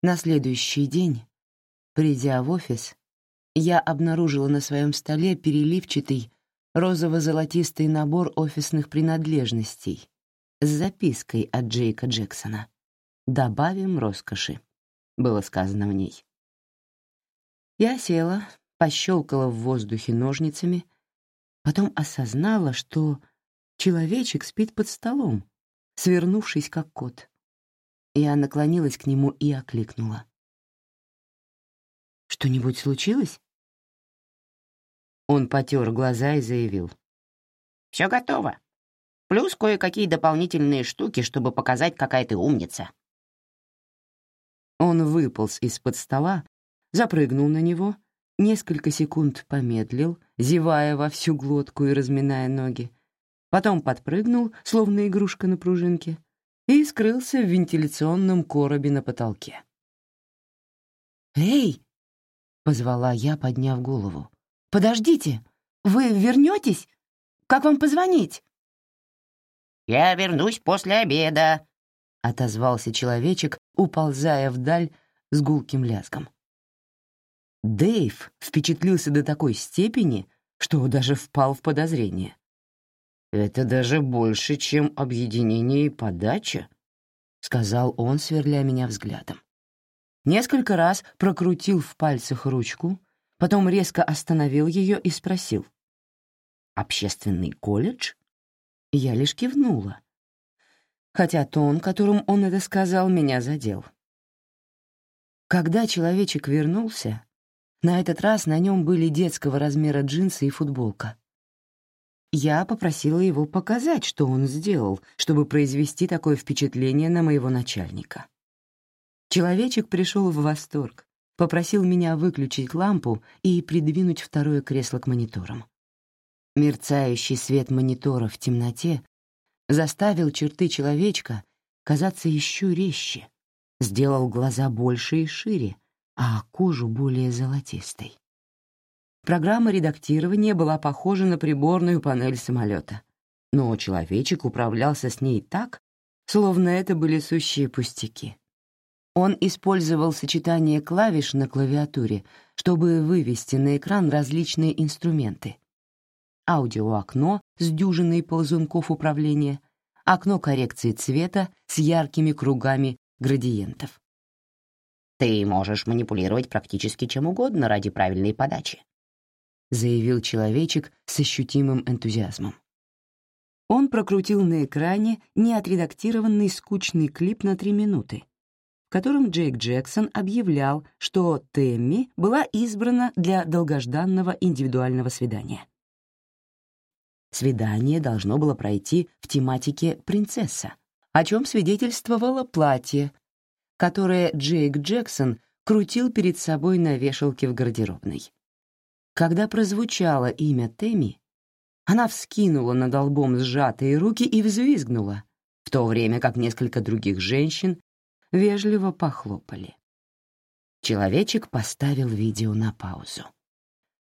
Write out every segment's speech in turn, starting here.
На следующий день, придя в офис, я обнаружила на своем столе переливчатый розово-золотистый набор офисных принадлежностей с запиской от Джейка Джексона. «Добавим роскоши», — было сказано в ней. Я села, пощелкала в воздухе ножницами, потом осознала, что человечек спит под столом, свернувшись как кот. Я наклонилась к нему и окликнула. «Что-нибудь случилось?» Он потер глаза и заявил. «Все готово. Плюс кое-какие дополнительные штуки, чтобы показать, какая ты умница». Он выполз из-под стола, запрыгнул на него, несколько секунд помедлил, зевая во всю глотку и разминая ноги, потом подпрыгнул, словно игрушка на пружинке, и скрылся в вентиляционном коробе на потолке. «Эй!» — позвала я, подняв голову. «Подождите! Вы вернетесь? Как вам позвонить?» «Я вернусь после обеда», — отозвался человечек, уползая вдаль с гулким лязгом. Дэйв впечатлился до такой степени, что даже впал в подозрение. «Это даже больше, чем объединение и подача», — сказал он, сверля меня взглядом. Несколько раз прокрутил в пальцах ручку, потом резко остановил ее и спросил. «Общественный колледж?» Я лишь кивнула, хотя тон, которым он это сказал, меня задел. Когда человечек вернулся, на этот раз на нем были детского размера джинсы и футболка. Я попросила его показать, что он сделал, чтобы произвести такое впечатление на моего начальника. Человечек пришел в восторг, попросил меня выключить лампу и придвинуть второе кресло к мониторам. Мерцающий свет монитора в темноте заставил черты человечка казаться еще резче, сделал глаза больше и шире, а кожу более золотистой. Программа редактирования была похожа на приборную панель самолета, но человечек управлялся с ней так, словно это были сущие пустяки. Он использовал сочетание клавиш на клавиатуре, чтобы вывести на экран различные инструменты. Аудиоокно с дюжиной ползунков управления, окно коррекции цвета с яркими кругами градиентов. «Ты можешь манипулировать практически чем угодно ради правильной подачи», заявил человечек с ощутимым энтузиазмом. Он прокрутил на экране неотредактированный скучный клип на три минуты, в котором Джейк Джексон объявлял, что Тэмми была избрана для долгожданного индивидуального свидания. Свидание должно было пройти в тематике «принцесса», о чем свидетельствовало платье, которое Джейк Джексон крутил перед собой на вешалке в гардеробной. Когда прозвучало имя Тэмми, она вскинула над лбом сжатые руки и взвизгнула, в то время как несколько других женщин вежливо похлопали. Человечек поставил видео на паузу.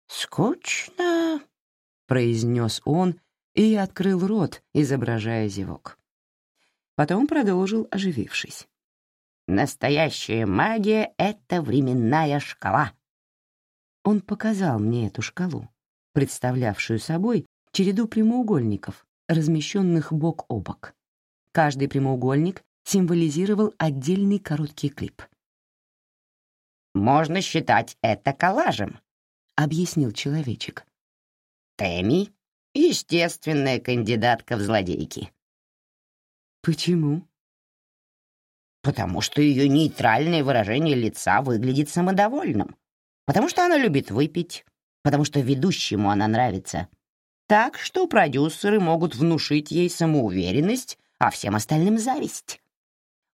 «Скучно», — произнес он и открыл рот, изображая зевок. Потом продолжил, оживившись. «Настоящая магия — это временная шкала». Он показал мне эту шкалу, представлявшую собой череду прямоугольников, размещенных бок о бок. Каждый прямоугольник символизировал отдельный короткий клип. «Можно считать это коллажем», — объяснил человечек. «Тэмми — естественная кандидатка в злодейки». «Почему?» «Потому что ее нейтральное выражение лица выглядит самодовольным. Потому что она любит выпить. Потому что ведущему она нравится. Так что продюсеры могут внушить ей самоуверенность, а всем остальным — зависть».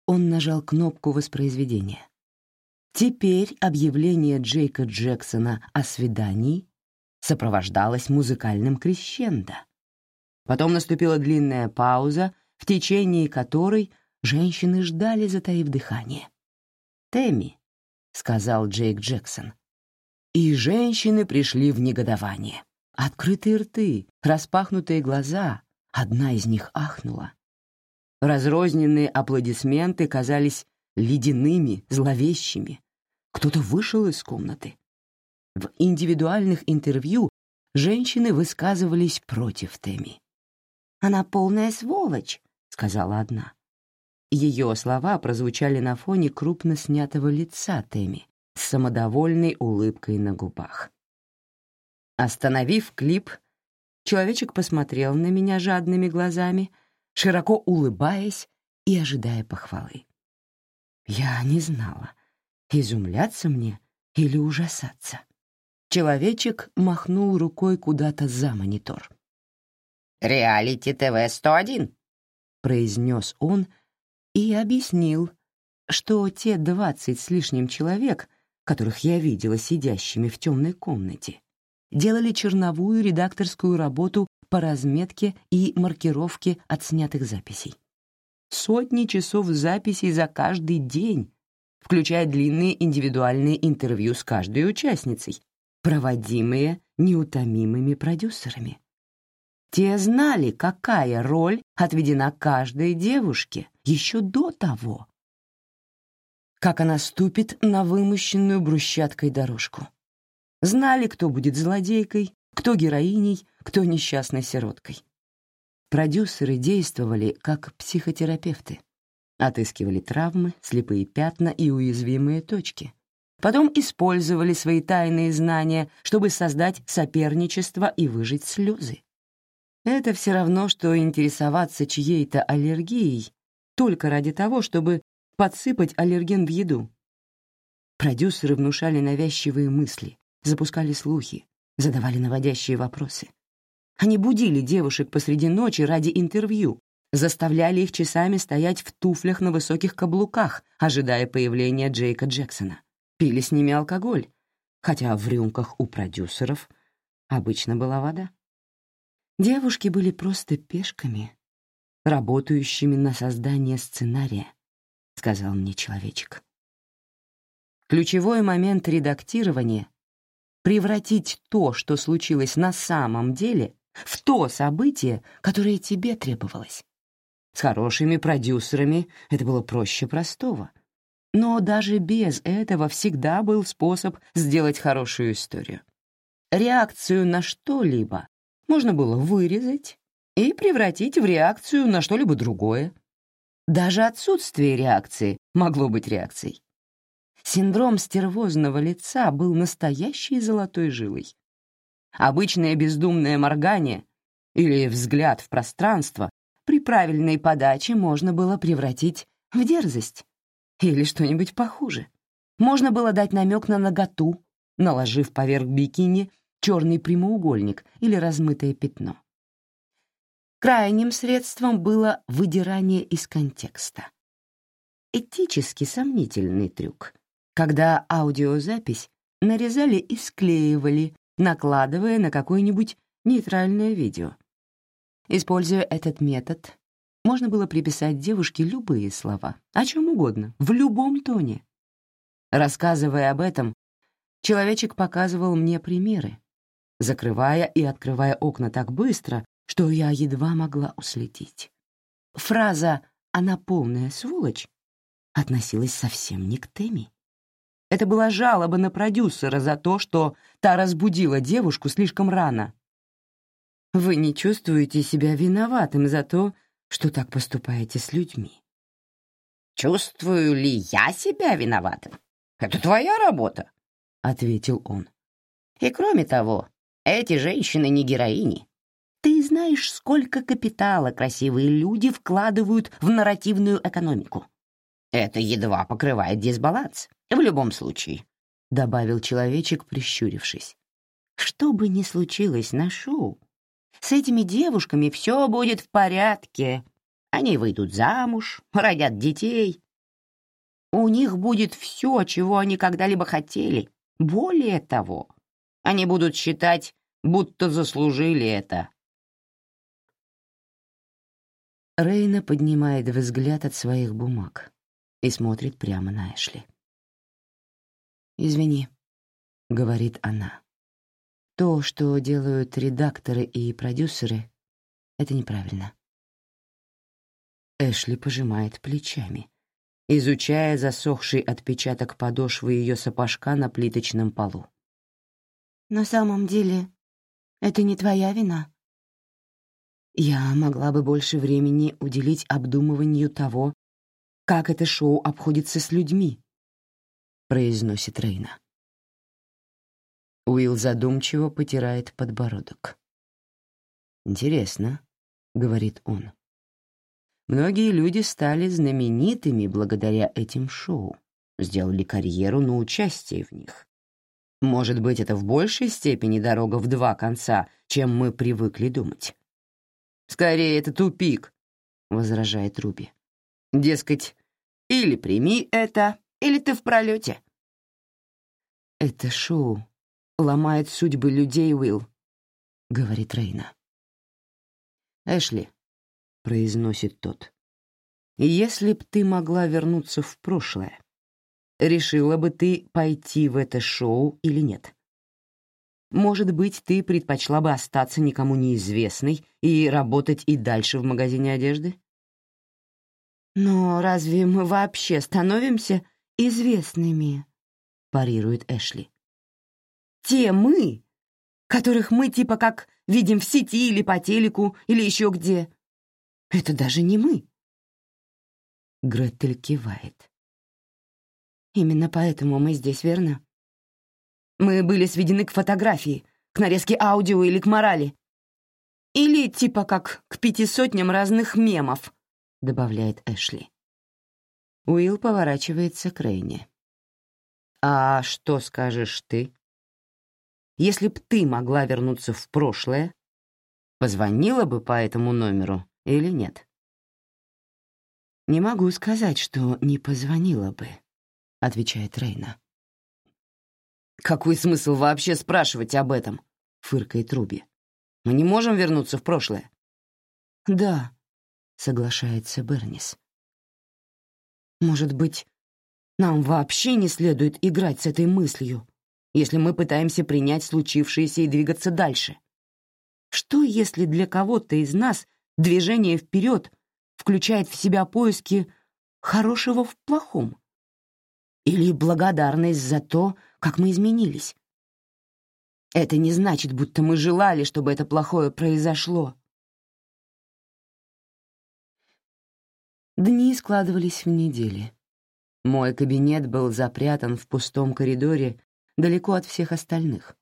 Он нажал кнопку воспроизведения. Теперь объявление Джейка Джексона о свидании сопровождалось музыкальным крещендо. Потом наступила длинная пауза, в течение которой женщины ждали, затаив дыхание. «Тэмми», — сказал Джейк Джексон. И женщины пришли в негодование. Открытые рты, распахнутые глаза. Одна из них ахнула. Разрозненные аплодисменты казались ледяными, зловещими. Кто-то вышел из комнаты. В индивидуальных интервью женщины высказывались против Теми. «Она полная сволочь», — сказала одна. Ее слова прозвучали на фоне крупно снятого лица Теми с самодовольной улыбкой на губах. Остановив клип, человечек посмотрел на меня жадными глазами, широко улыбаясь и ожидая похвалы. Я не знала, изумляться мне или ужасаться. Человечек махнул рукой куда-то за монитор. «Реалити ТВ-101», — произнес он и объяснил, что те двадцать с лишним человек, которых я видела сидящими в темной комнате, делали черновую редакторскую работу по разметке и маркировке отснятых записей. Сотни часов записей за каждый день, включая длинные индивидуальные интервью с каждой участницей, проводимые неутомимыми продюсерами. Те знали, какая роль отведена каждой девушке еще до того, как она ступит на вымощенную брусчаткой дорожку. Знали, кто будет злодейкой, кто героиней, кто несчастной сироткой. Продюсеры действовали как психотерапевты. Отыскивали травмы, слепые пятна и уязвимые точки. Потом использовали свои тайные знания, чтобы создать соперничество и выжить слезы. Это все равно, что интересоваться чьей-то аллергией только ради того, чтобы подсыпать аллерген в еду. Продюсеры внушали навязчивые мысли, запускали слухи, задавали наводящие вопросы. Они будили девушек посреди ночи ради интервью, заставляли их часами стоять в туфлях на высоких каблуках, ожидая появления Джейка Джексона. Пили с ними алкоголь, хотя в рюмках у продюсеров обычно была вода. Девушки были просто пешками, работающими на создание сценария, сказал мне человечек. Ключевой момент редактирования превратить то, что случилось на самом деле, в то событие, которое тебе требовалось. С хорошими продюсерами это было проще простого. Но даже без этого всегда был способ сделать хорошую историю. Реакцию на что-либо можно было вырезать и превратить в реакцию на что-либо другое. Даже отсутствие реакции могло быть реакцией. Синдром стервозного лица был настоящей золотой жилой. Обычное бездумное моргание или взгляд в пространство при правильной подаче можно было превратить в дерзость или что-нибудь похуже. Можно было дать намек на наготу, наложив поверх бикини черный прямоугольник или размытое пятно. Крайним средством было выдирание из контекста. Этически сомнительный трюк — когда аудиозапись нарезали и склеивали, накладывая на какое-нибудь нейтральное видео. Используя этот метод, можно было приписать девушке любые слова, о чем угодно, в любом тоне. Рассказывая об этом, человечек показывал мне примеры, закрывая и открывая окна так быстро, что я едва могла уследить. Фраза «она полная сволочь» относилась совсем не к Теми. Это была жалоба на продюсера за то, что та разбудила девушку слишком рано. Вы не чувствуете себя виноватым за то, что так поступаете с людьми. «Чувствую ли я себя виноватым? Это твоя работа», — ответил он. «И кроме того, эти женщины не героини. Ты знаешь, сколько капитала красивые люди вкладывают в нарративную экономику. Это едва покрывает дисбаланс. В любом случае, — добавил человечек, прищурившись. Что бы ни случилось на шоу, с этими девушками все будет в порядке. Они выйдут замуж, родят детей. У них будет все, чего они когда-либо хотели. Более того, они будут считать, будто заслужили это. Рейна поднимает взгляд от своих бумаг и смотрит прямо на Эшли. «Извини», — говорит она. «То, что делают редакторы и продюсеры, это неправильно». Эшли пожимает плечами, изучая засохший отпечаток подошвы ее сапожка на плиточном полу. «На самом деле, это не твоя вина». Я могла бы больше времени уделить обдумыванию того, как это шоу обходится с людьми, произносит Рейна. Уилл задумчиво потирает подбородок. «Интересно», — говорит он. «Многие люди стали знаменитыми благодаря этим шоу, сделали карьеру на участие в них. Может быть, это в большей степени дорога в два конца, чем мы привыкли думать». «Скорее, это тупик», — возражает Руби. «Дескать, или прими это, или ты в пролете». «Это шоу ломает судьбы людей, Уилл», — говорит Рейна. «Эшли», — произносит тот, — «если б ты могла вернуться в прошлое, решила бы ты пойти в это шоу или нет? Может быть, ты предпочла бы остаться никому неизвестной и работать и дальше в магазине одежды?» «Но разве мы вообще становимся известными?» — парирует Эшли. Те мы, которых мы типа как видим в сети или по телеку, или еще где. Это даже не мы. Гретель кивает. Именно поэтому мы здесь, верно? Мы были сведены к фотографии, к нарезке аудио или к морали. Или типа как к пяти сотням разных мемов, добавляет Эшли. Уилл поворачивается к Рейне. «А что скажешь ты?» Если б ты могла вернуться в прошлое, позвонила бы по этому номеру или нет? «Не могу сказать, что не позвонила бы», — отвечает Рейна. «Какой смысл вообще спрашивать об этом?» — фыркает Руби. «Мы не можем вернуться в прошлое». «Да», — соглашается Бернис. «Может быть, нам вообще не следует играть с этой мыслью?» если мы пытаемся принять случившееся и двигаться дальше? Что, если для кого-то из нас движение вперед включает в себя поиски хорошего в плохом? Или благодарность за то, как мы изменились? Это не значит, будто мы желали, чтобы это плохое произошло. Дни складывались в недели. Мой кабинет был запрятан в пустом коридоре далеко от всех остальных,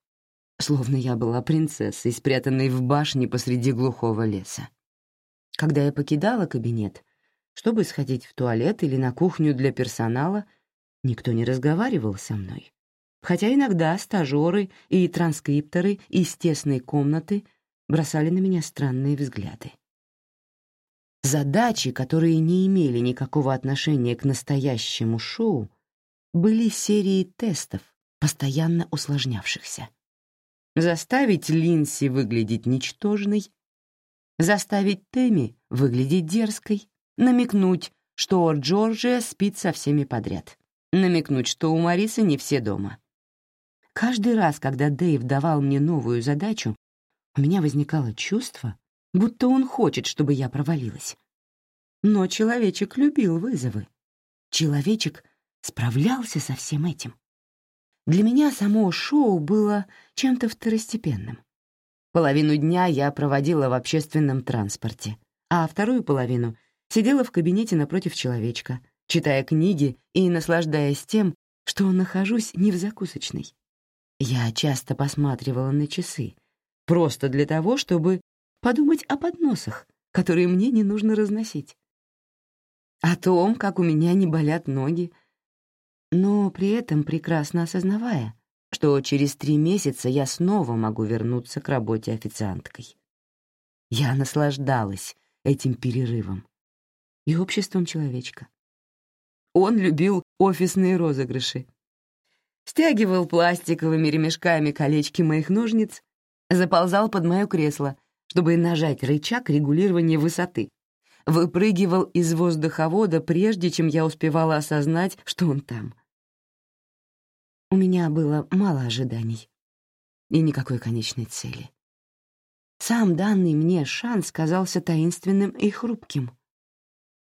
словно я была принцессой, спрятанной в башне посреди глухого леса. Когда я покидала кабинет, чтобы сходить в туалет или на кухню для персонала, никто не разговаривал со мной. Хотя иногда стажеры и транскрипторы из тесной комнаты бросали на меня странные взгляды. Задачи, которые не имели никакого отношения к настоящему шоу, были серией тестов, постоянно усложнявшихся. Заставить Линси выглядеть ничтожной, заставить Тэмми выглядеть дерзкой, намекнуть, что Джорджия спит со всеми подряд, намекнуть, что у Марисы не все дома. Каждый раз, когда Дэйв давал мне новую задачу, у меня возникало чувство, будто он хочет, чтобы я провалилась. Но человечек любил вызовы. Человечек справлялся со всем этим. Для меня само шоу было чем-то второстепенным. Половину дня я проводила в общественном транспорте, а вторую половину сидела в кабинете напротив человечка, читая книги и наслаждаясь тем, что нахожусь не в закусочной. Я часто посматривала на часы, просто для того, чтобы подумать о подносах, которые мне не нужно разносить. О том, как у меня не болят ноги, но при этом прекрасно осознавая, что через три месяца я снова могу вернуться к работе официанткой. Я наслаждалась этим перерывом и обществом человечка. Он любил офисные розыгрыши. Стягивал пластиковыми ремешками колечки моих ножниц, заползал под мое кресло, чтобы нажать рычаг регулирования высоты, выпрыгивал из воздуховода, прежде чем я успевала осознать, что он там. У меня было мало ожиданий и никакой конечной цели. Сам данный мне шанс казался таинственным и хрупким.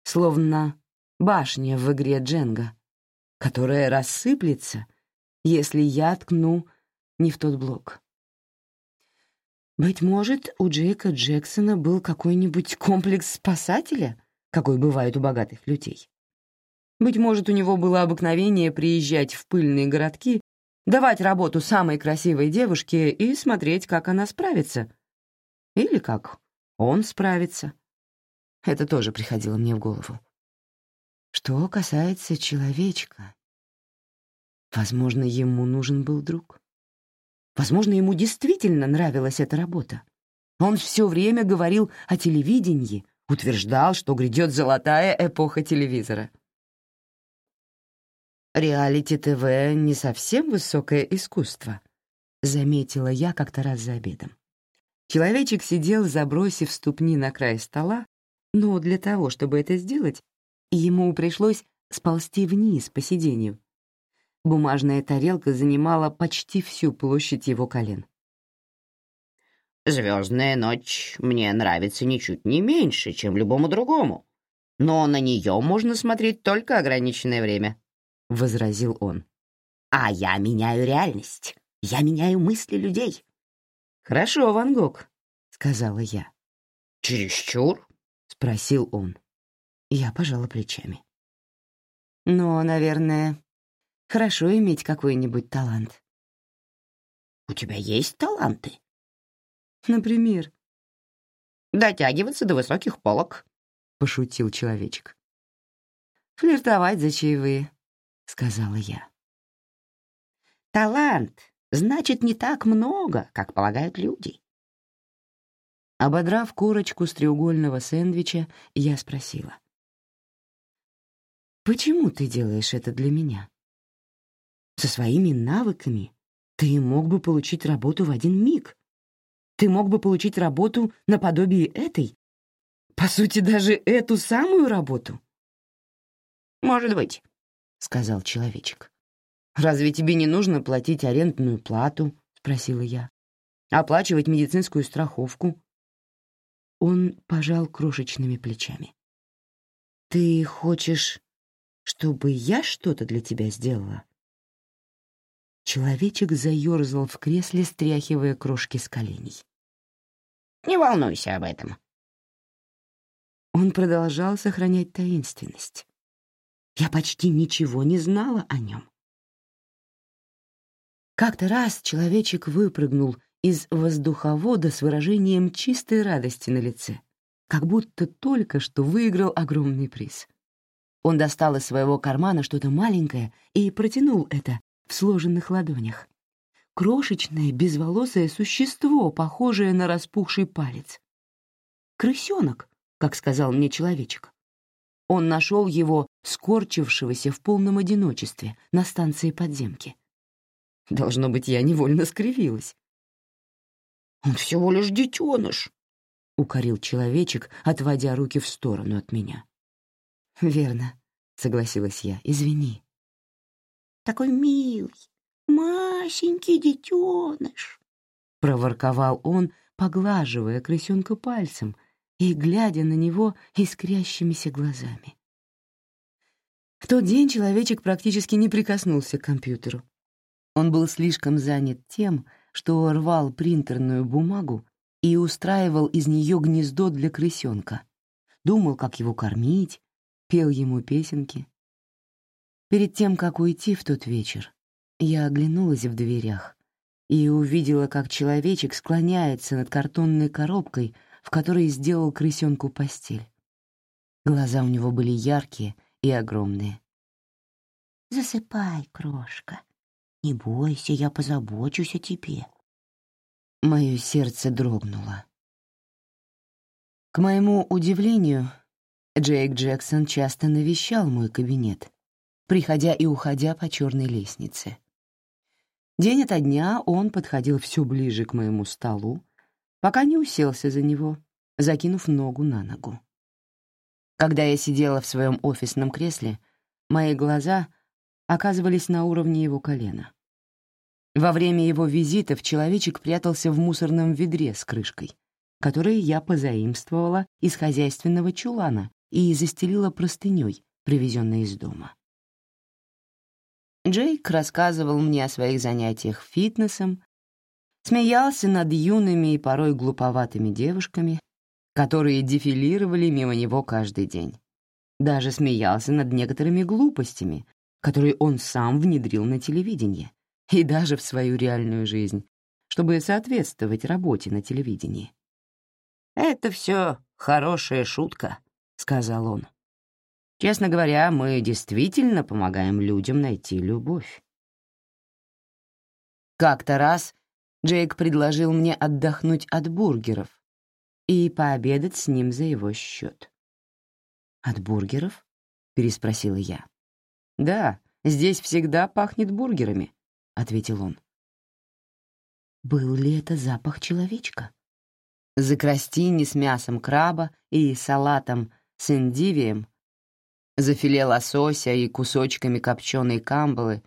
Словно башня в игре Дженга, которая рассыплется, если я ткну не в тот блок. Быть может, у Джейка Джексона был какой-нибудь комплекс спасателя, какой бывает у богатых людей. Быть может, у него было обыкновение приезжать в пыльные городки, давать работу самой красивой девушке и смотреть, как она справится. Или как он справится. Это тоже приходило мне в голову. Что касается человечка, возможно, ему нужен был друг. Возможно, ему действительно нравилась эта работа. Он все время говорил о телевидении, утверждал, что грядет золотая эпоха телевизора. «Реалити-ТВ — не совсем высокое искусство», — заметила я как-то раз за обедом. Человечек сидел, забросив ступни на край стола, но для того, чтобы это сделать, ему пришлось сползти вниз по сиденью. Бумажная тарелка занимала почти всю площадь его колен. «Звездная ночь мне нравится ничуть не меньше, чем любому другому, но на нее можно смотреть только ограниченное время», — возразил он. «А я меняю реальность, я меняю мысли людей». «Хорошо, Ван Гог», — сказала я. «Чересчур?» — спросил он. Я пожала плечами. «Но, наверное, хорошо иметь какой-нибудь талант». «У тебя есть таланты?» «Например?» «Дотягиваться до высоких полок», — пошутил человечек. «Флиртовать за чаевые», — сказала я. «Талант значит не так много, как полагают люди». Ободрав корочку с треугольного сэндвича, я спросила. «Почему ты делаешь это для меня? Со своими навыками ты мог бы получить работу в один миг. Ты мог бы получить работу наподобие этой. По сути, даже эту самую работу». «Может быть», — сказал человечек. «Разве тебе не нужно платить арендную плату?» — спросила я. «Оплачивать медицинскую страховку?» Он пожал крошечными плечами. «Ты хочешь, чтобы я что-то для тебя сделала?» Человечек заерзал в кресле, стряхивая крошки с коленей. «Не волнуйся об этом». Он продолжал сохранять таинственность. Я почти ничего не знала о нем. Как-то раз человечек выпрыгнул из воздуховода с выражением чистой радости на лице, как будто только что выиграл огромный приз. Он достал из своего кармана что-то маленькое и протянул это в сложенных ладонях. Крошечное, безволосое существо, похожее на распухший палец. «Крысенок», как сказал мне человечек. Он нашел его, скорчившегося в полном одиночестве, на станции подземки. Должно быть, я невольно скривилась. Он всего лишь детеныш, — укорил человечек, отводя руки в сторону от меня. «Верно», — согласилась я, — «извини». «Такой милый, масенький детеныш», — проворковал он, поглаживая крысенка пальцем и глядя на него искрящимися глазами. В тот день человечек практически не прикоснулся к компьютеру. Он был слишком занят тем, что рвал принтерную бумагу и устраивал из нее гнездо для крысенка, думал, как его кормить, пел ему песенки. Перед тем, как уйти в тот вечер, я оглянулась в дверях и увидела, как человечек склоняется над картонной коробкой, в которой сделал крысенку постель. Глаза у него были яркие и огромные. «Засыпай, крошка», не бойся, я позабочусь о тебе. Мое сердце дрогнуло. К моему удивлению, Джейк Джексон часто навещал мой кабинет, приходя и уходя по черной лестнице. День ото дня он подходил все ближе к моему столу, пока не уселся за него, закинув ногу на ногу. Когда я сидела в своем офисном кресле, мои глаза оказывались на уровне его колена. Во время его визитов человечек прятался в мусорном ведре с крышкой, которое я позаимствовала из хозяйственного чулана и застелила простыней, привезенной из дома. Джейк рассказывал мне о своих занятиях фитнесом, смеялся над юными и порой глуповатыми девушками, которые дефилировали мимо него каждый день. Даже смеялся над некоторыми глупостями, которые он сам внедрил на телевидении и даже в свою реальную жизнь, чтобы соответствовать работе на телевидении. «Это все хорошая шутка», — сказал он. «Честно говоря, мы действительно помогаем людям найти любовь». Как-то раз Джейк предложил мне отдохнуть от бургеров и пообедать с ним за его счет. «От бургеров?» — переспросила я. «Да, здесь всегда пахнет бургерами», — ответил он. Был ли это запах человечка? За крастини с мясом краба и салатом с индивием, за филе лосося и кусочками копченой камбалы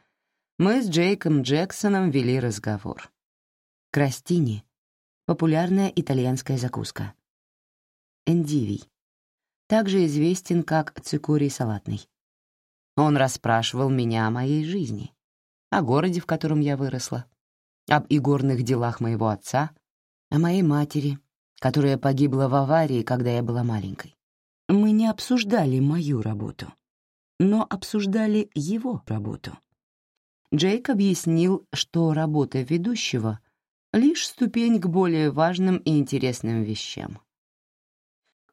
мы с Джейком Джексоном вели разговор. Крастини — популярная итальянская закуска. Эндивий — также известен как цикорий салатный. Он расспрашивал меня о моей жизни, о городе, в котором я выросла, об игорных делах моего отца, о моей матери, которая погибла в аварии, когда я была маленькой. Обсуждали мою работу, но обсуждали его работу. Джейк объяснил, что работа ведущего — лишь ступень к более важным и интересным вещам.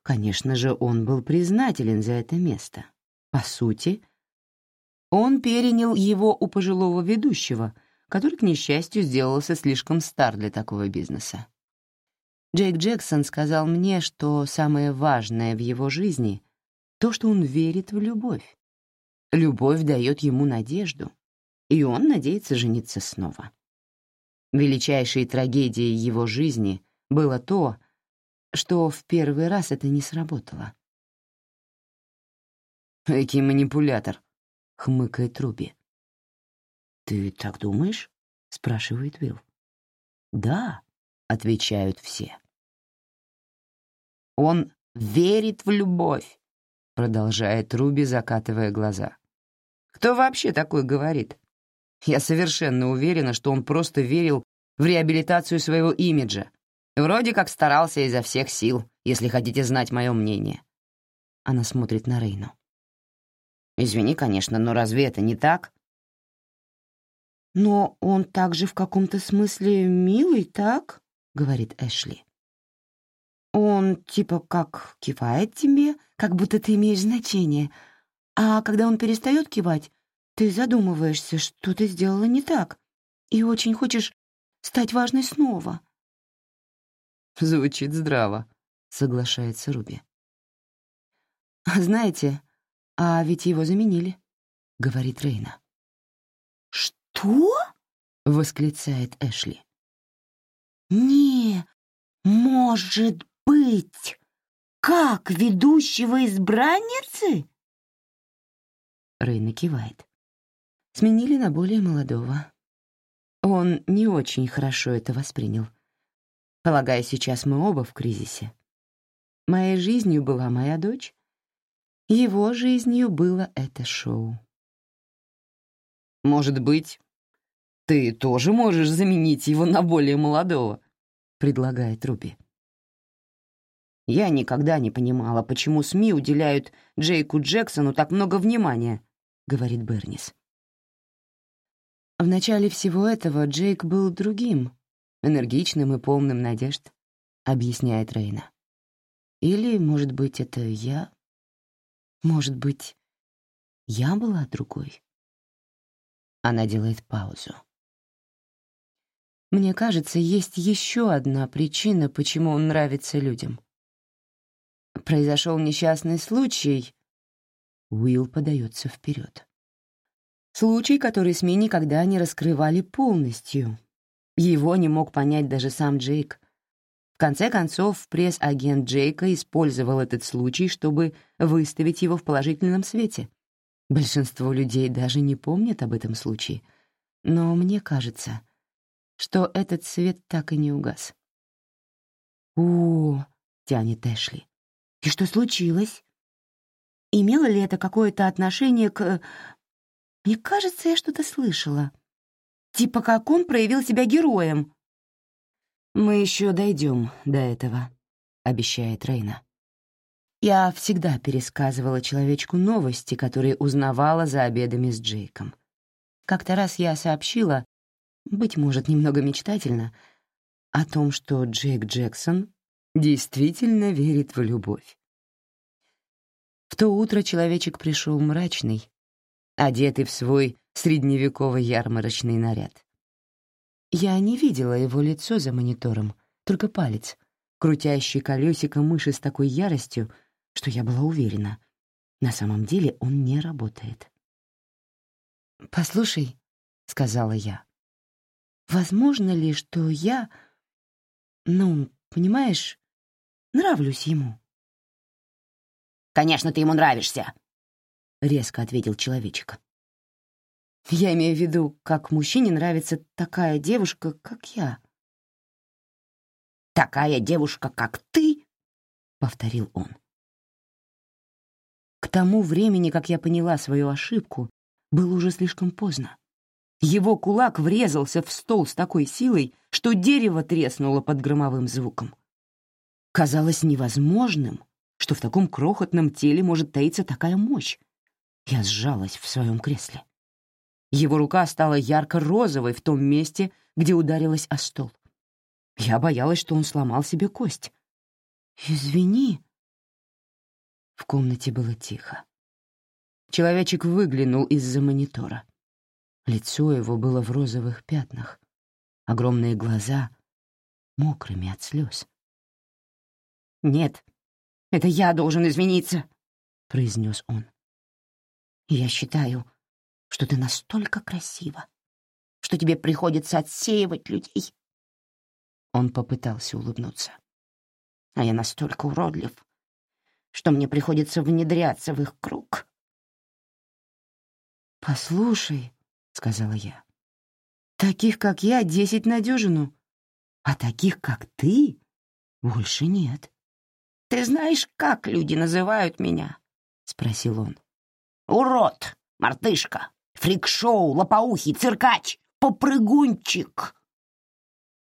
Конечно же, он был признателен за это место. По сути, он перенял его у пожилого ведущего, который, к несчастью, сделался слишком стар для такого бизнеса. Джейк Джексон сказал мне, что самое важное в его жизни — то, что он верит в любовь. Любовь дает ему надежду, и он надеется жениться снова. Величайшей трагедией его жизни было то, что в первый раз это не сработало. «Экий манипулятор», — хмыкает Руби. «Ты так думаешь?» — спрашивает Уилл. «Да», — отвечают все. «Он верит в любовь», — продолжает Руби, закатывая глаза. «Кто вообще такой говорит? Я совершенно уверена, что он просто верил в реабилитацию своего имиджа. Вроде как старался изо всех сил, если хотите знать мое мнение. Она смотрит на Рейну. «Извини, конечно, но разве это не так?» «Но он также в каком-то смысле милый, так?» — говорит Эшли. «Он типа как кивает тебе, как будто ты имеешь значение, а когда он перестает кивать, ты задумываешься, что ты сделала не так, и очень хочешь стать важной снова. Звучит здраво, соглашается Руби. Знаете, а ведь его заменили, говорит Рейна. Что? восклицает Эшли. Не может быть! Как ведущего избранницы? Рейна кивает сменили на более молодого. Он не очень хорошо это воспринял. Полагаю, сейчас мы оба в кризисе. Моей жизнью была моя дочь, его жизнью было это шоу. «Может быть, ты тоже можешь заменить его на более молодого?» — предлагает Руби. «Я никогда не понимала, почему СМИ уделяют Джейку Джексону так много внимания», — говорит Бернис. В начале всего этого Джейк был другим, энергичным и полным надежд, объясняет Рейна. Или, может быть, это я? Может быть, я была другой? Она делает паузу. Мне кажется, есть еще одна причина, почему он нравится людям. Произошел несчастный случай. Уилл подается вперед. Случай, который СМИ никогда не раскрывали полностью. Его не мог понять даже сам Джейк. В конце концов, пресс-агент Джейка использовал этот случай, чтобы выставить его в положительном свете. Большинство людей даже не помнят об этом случае. Но мне кажется, что этот свет так и не угас. «О!» — тянет Эшли. «И что случилось?» имело ли это какое-то отношение к... Мне кажется, я что-то слышала. Типа как он проявил себя героем. «Мы еще дойдем до этого», — обещает Рейна. Я всегда пересказывала человечку новости, которые узнавала за обедами с Джейком. Как-то раз я сообщила, быть может, немного мечтательно, о том, что Джейк Джексон действительно верит в любовь. В то утро человечек пришел мрачный, одетый в свой средневековый ярмарочный наряд. Я не видела его лицо за монитором, только палец, крутящий колесико мыши с такой яростью, что я была уверена, на самом деле он не работает. «Послушай», — сказала я, — «возможно ли, что я, ну, понимаешь, нравлюсь ему?» «Конечно, ты ему нравишься», — резко ответил человечек. Я имею в виду, как мужчине нравится такая девушка, как я. «Такая девушка, как ты?» — повторил он. К тому времени, как я поняла свою ошибку, было уже слишком поздно. Его кулак врезался в стол с такой силой, что дерево треснуло под громовым звуком. Казалось невозможным, что в таком крохотном теле может таиться такая мощь. Я сжалась в своем кресле. Его рука стала ярко-розовой в том месте, где ударилась о стол. Я боялась, что он сломал себе кость. «Извини». В комнате было тихо. Человечек выглянул из-за монитора. Лицо его было в розовых пятнах, огромные глаза мокрыми от слез. «Нет, это я должен извиниться», — произнес он. «Я считаю, что ты настолько красива, что тебе приходится отсеивать людей». Он попытался улыбнуться. «А я настолько уродлив, что мне приходится внедряться в их круг». «Послушай», — сказала я, — «таких, как я, десять на дюжину, а таких, как ты, больше нет». «Ты знаешь, как люди называют меня?» — спросил он. «Урод, мартышка, фрик-шоу, лопоухий, циркач, попрыгунчик».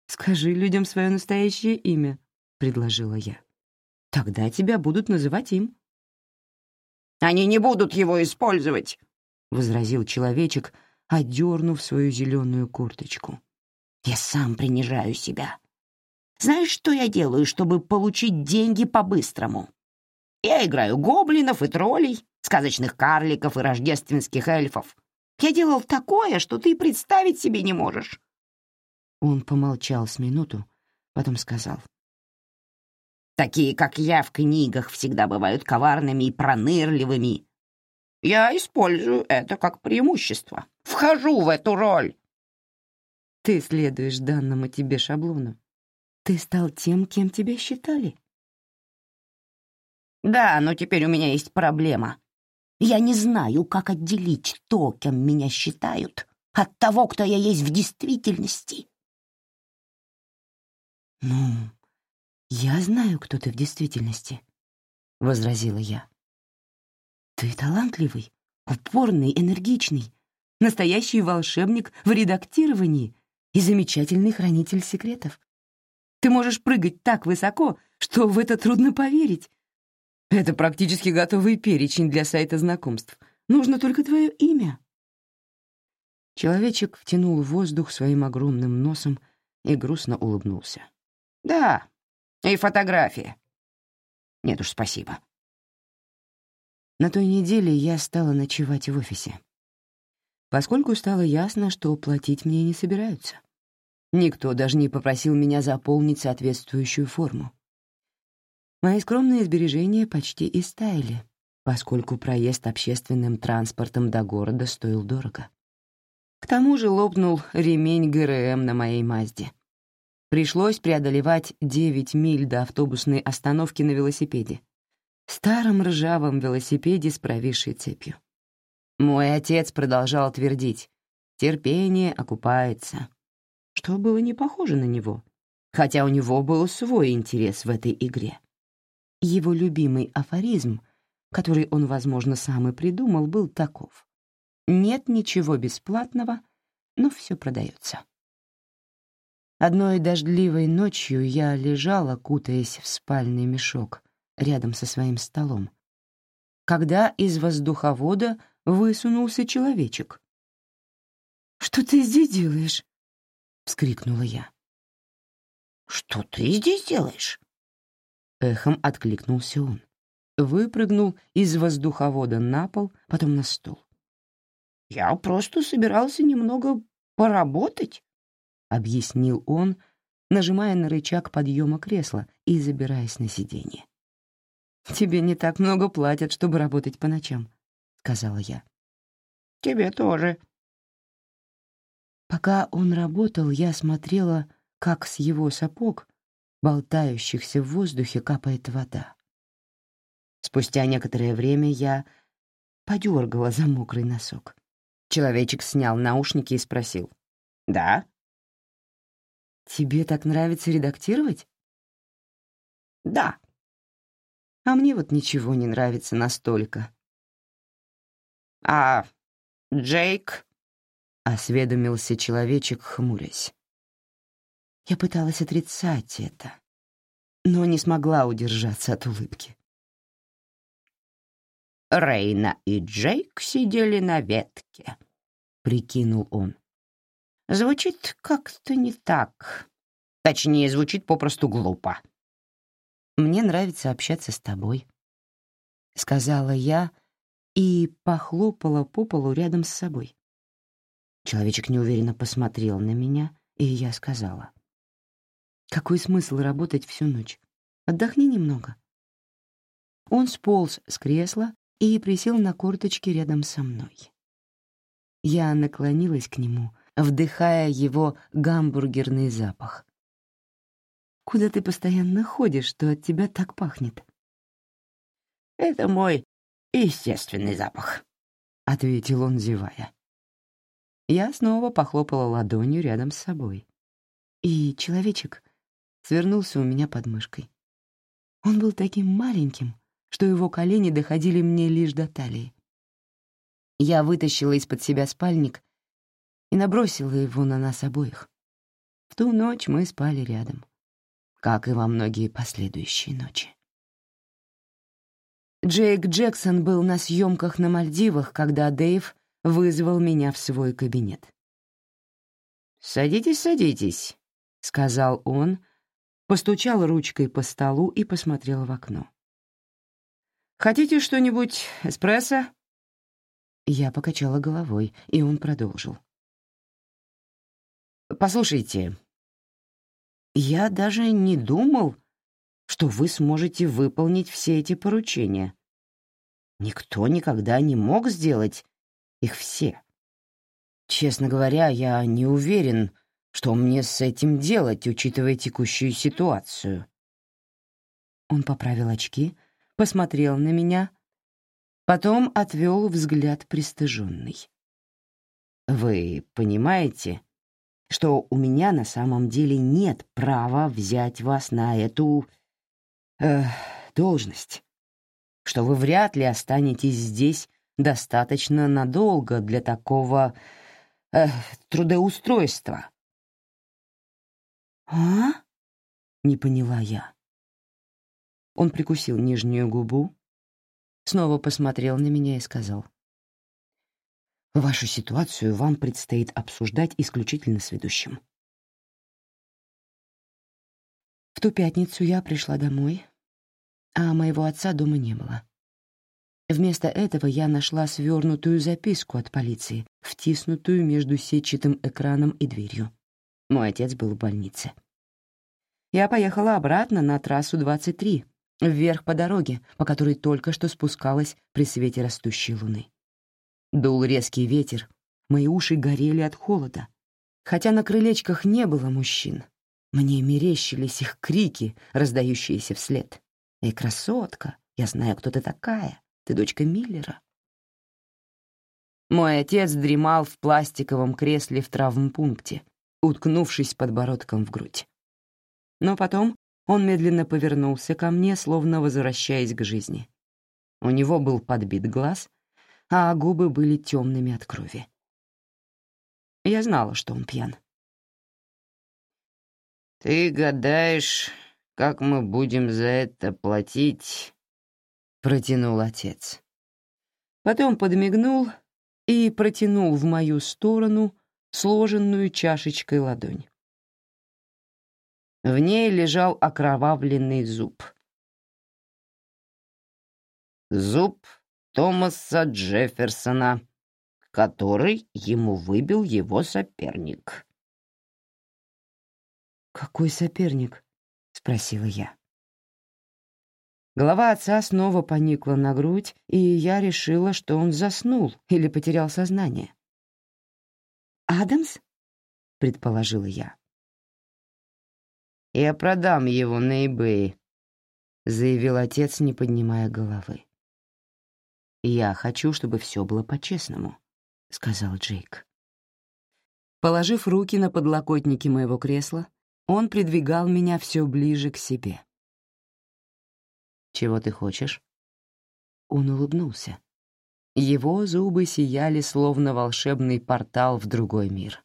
«Скажи людям свое настоящее имя», — предложила я. «Тогда тебя будут называть им». «Они не будут его использовать», — возразил человечек, одернув свою зеленую курточку. «Я сам принижаю себя. Знаешь, что я делаю, чтобы получить деньги по-быстрому? Я играю гоблинов и троллей, сказочных карликов и рождественских эльфов. Я делал такое, что ты представить себе не можешь». Он помолчал с минуту, потом сказал. «Такие, как я, в книгах всегда бывают коварными и пронырливыми. Я использую это как преимущество. Вхожу в эту роль». «Ты следуешь данному тебе шаблону. Ты стал тем, кем тебя считали». «Да, но теперь у меня есть проблема. Я не знаю, как отделить то, кем меня считают, от того, кто я есть в действительности». «Ну, я знаю, кто ты в действительности», — возразила я. «Ты талантливый, упорный, энергичный, настоящий волшебник в редактировании и замечательный хранитель секретов. Ты можешь прыгать так высоко, что в это трудно поверить. Это практически готовый перечень для сайта знакомств. Нужно только твое имя». Человечек втянул воздух своим огромным носом и грустно улыбнулся. Да, и фотография. Нет уж, спасибо. На той неделе я стала ночевать в офисе, поскольку стало ясно, что платить мне не собираются. Никто даже не попросил меня заполнить соответствующую форму. Мои скромные сбережения почти истаяли, поскольку проезд общественным транспортом до города стоил дорого. К тому же лопнул ремень ГРМ на моей Мазде — Пришлось преодолевать 9 миль до автобусной остановки на велосипеде. Старом ржавом велосипеде с провисшей цепью. Мой отец продолжал твердить «терпение окупается», что было не похоже на него, хотя у него был свой интерес в этой игре. Его любимый афоризм который он, возможно, сам и придумал, был таков. Нет ничего бесплатного, но все продается. Одной дождливой ночью я лежала, кутаясь в спальный мешок, рядом со своим столом, когда из воздуховода высунулся человечек. «Что ты здесь делаешь?» — вскрикнула я. «Что ты здесь делаешь?» Эхом откликнулся он. Выпрыгнул из воздуховода на пол, потом на стол. «Я просто собирался немного поработать», — объяснил он, нажимая на рычаг подъема кресла и забираясь на сиденье. «Тебе не так много платят, чтобы работать по ночам», — сказала я. «Тебе тоже». Пока он работал, я смотрела, как с его сапог, болтающихся в воздухе, капает вода. Спустя некоторое время я подергала за мокрый носок. Человечек снял наушники и спросил. «Да?» «Тебе так нравится редактировать?» «Да», а мне вот ничего не нравится настолько. «А Джейк?» — осведомился человечек, хмурясь. Я пыталась отрицать это, но не смогла удержаться от улыбки. Рейна и Джейк сидели на ветке, — прикинул он. Звучит как-то не так. Точнее, звучит попросту глупо. «Мне нравится общаться с тобой», — сказала я и похлопала по полу рядом с собой. Человечек неуверенно посмотрел на меня, и я сказала. «Какой смысл работать всю ночь? Отдохни немного». Он сполз с кресла и присел на корточки рядом со мной. Я наклонилась к нему, вдыхая его гамбургерный запах. Куда ты постоянно ходишь, что от тебя так пахнет?» «Это мой естественный запах», — ответил он, зевая. Я снова похлопала ладонью рядом с собой. И человечек свернулся у меня под мышкой. Он был таким маленьким, что его колени доходили мне лишь до талии. Я вытащила из-под себя спальник и набросила его на нас обоих. В ту ночь мы спали рядом как и во многие последующие ночи. Джейк Джексон был на съемках на Мальдивах, когда Дэйв вызвал меня в свой кабинет. «Садитесь, садитесь», — сказал он, постучал ручкой по столу и посмотрел в окно. «Хотите что-нибудь, эспрессо?» Я покачала головой, и он продолжил. «Послушайте, я даже не думал, что вы сможете выполнить все эти поручения. Никто никогда не мог сделать их все. Честно говоря, я не уверен, что мне с этим делать, учитывая текущую ситуацию. Он поправил очки, посмотрел на меня, потом отвел взгляд пристыженный. «Вы понимаете, что у меня на самом деле нет права взять вас на эту... Э, должность, что вы вряд ли останетесь здесь достаточно надолго для такого э, трудоустройства. «А?» — не поняла я. Он прикусил нижнюю губу, снова посмотрел на меня и сказал. Вашу ситуацию вам предстоит обсуждать исключительно с ведущим. В ту пятницу я пришла домой, а моего отца дома не было. Вместо этого я нашла свернутую записку от полиции, втиснутую между сетчатым экраном и дверью. Мой отец был в больнице. Я поехала обратно на трассу 23, вверх по дороге, по которой только что спускалась при свете растущей луны. Дул резкий ветер, мои уши горели от холода. Хотя на крылечках не было мужчин, мне мерещились их крики, раздающиеся вслед. «Эй, красотка, я знаю, кто ты такая, ты дочка Миллера». Мой отец дремал в пластиковом кресле в травмпункте, уткнувшись подбородком в грудь. Но потом он медленно повернулся ко мне, словно возвращаясь к жизни. У него был подбит глаз, а губы были темными от крови. Я знала, что он пьян. «Ты гадаешь, как мы будем за это платить?» — протянул отец. Потом подмигнул и протянул в мою сторону сложенную чашечкой ладонь. В ней лежал окровавленный зуб. Зуб Томаса Джефферсона, который ему выбил его соперник. «Какой соперник?» — спросила я. Голова отца снова поникла на грудь, и я решила, что он заснул или потерял сознание. «Адамс?» — предположила я. «Я продам его на eBay», — заявил отец, не поднимая головы. «Я хочу, чтобы все было по-честному», — сказал Джейк. Положив руки на подлокотники моего кресла, он придвигал меня все ближе к себе. «Чего ты хочешь?» Он улыбнулся. Его зубы сияли, словно волшебный портал в другой мир.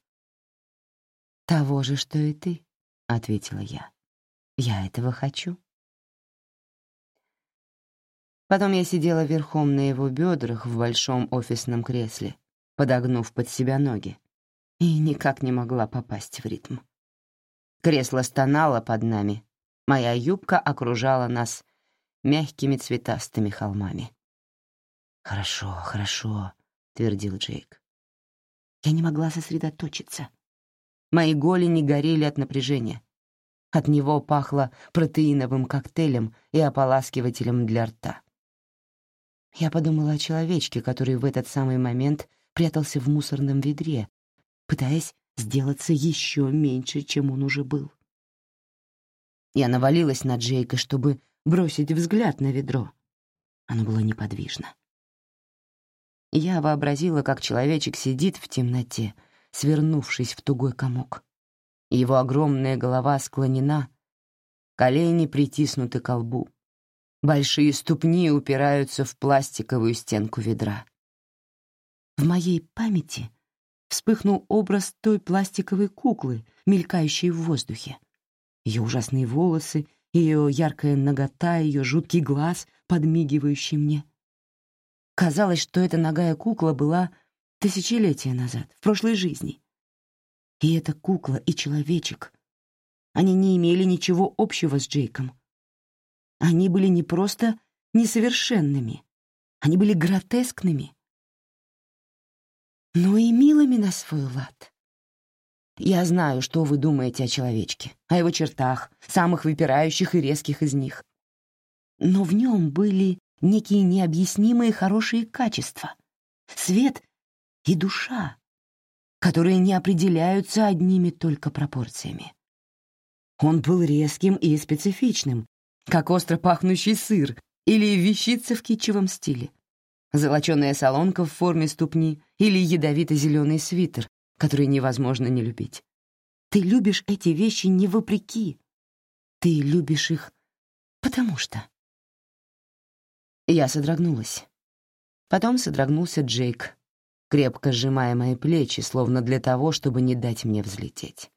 «Того же, что и ты», — ответила я. «Я этого хочу». Потом я сидела верхом на его бедрах в большом офисном кресле, подогнув под себя ноги, и никак не могла попасть в ритм. Кресло стонало под нами, моя юбка окружала нас мягкими цветастыми холмами. «Хорошо, хорошо», — твердил Джейк. Я не могла сосредоточиться. Мои голени горели от напряжения. От него пахло протеиновым коктейлем и ополаскивателем для рта. Я подумала о человечке, который в этот самый момент прятался в мусорном ведре, пытаясь сделаться еще меньше, чем он уже был. Я навалилась на Джейка, чтобы бросить взгляд на ведро. Оно было неподвижно. Я вообразила, как человечек сидит в темноте, свернувшись в тугой комок. Его огромная голова склонена, колени притиснуты к лбу. Большие ступни упираются в пластиковую стенку ведра. В моей памяти вспыхнул образ той пластиковой куклы, мелькающей в воздухе. Ее ужасные волосы, ее яркая нагота, ее жуткий глаз, подмигивающий мне. Казалось, что эта ногая кукла была тысячелетия назад, в прошлой жизни. И эта кукла и человечек, они не имели ничего общего с Джейком. Они были не просто несовершенными, они были гротескными, но и милыми на свой лад. Я знаю, что вы думаете о человечке, о его чертах, самых выпирающих и резких из них. Но в нем были некие необъяснимые хорошие качества, свет и душа, которые не определяются одними только пропорциями. Он был резким и специфичным, как остро пахнущий сыр или вещица в китчевом стиле. Золоченая солонка в форме ступни или ядовито-зеленый свитер, который невозможно не любить. Ты любишь эти вещи не вопреки. Ты любишь их потому что. Я содрогнулась. Потом содрогнулся Джейк, крепко сжимая мои плечи, словно для того, чтобы не дать мне взлететь.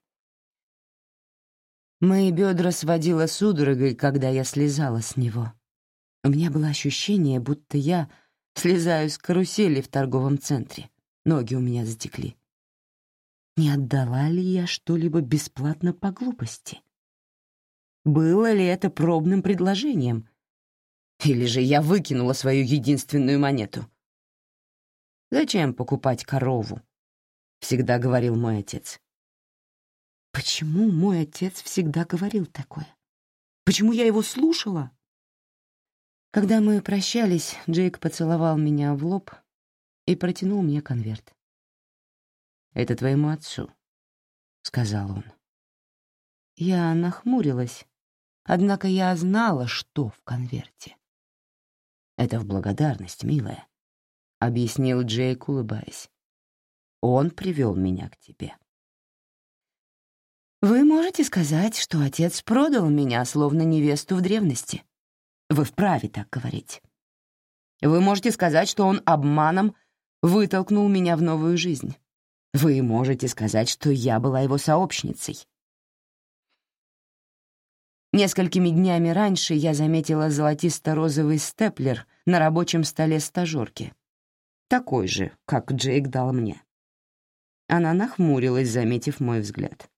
Мои бедра сводило судорогой, когда я слезала с него. У меня было ощущение, будто я слезаю с карусели в торговом центре. Ноги у меня затекли. Не отдала ли я что-либо бесплатно по глупости? Было ли это пробным предложением? Или же я выкинула свою единственную монету? «Зачем покупать корову?» — всегда говорил мой отец. Почему мой отец всегда говорил такое? Почему я его слушала? Когда мы прощались, Джейк поцеловал меня в лоб и протянул мне конверт. «Это твоему отцу», — сказал он. Я нахмурилась, однако я знала, что в конверте. «Это в благодарность, милая», — объяснил Джейк, улыбаясь. «Он привел меня к тебе». Вы можете сказать, что отец продал меня, словно невесту в древности. Вы вправе так говорить. Вы можете сказать, что он обманом вытолкнул меня в новую жизнь. Вы можете сказать, что я была его сообщницей. Несколькими днями раньше я заметила золотисто-розовый степлер на рабочем столе стажерки. Такой же, как Джейк дал мне. Она нахмурилась, заметив мой взгляд.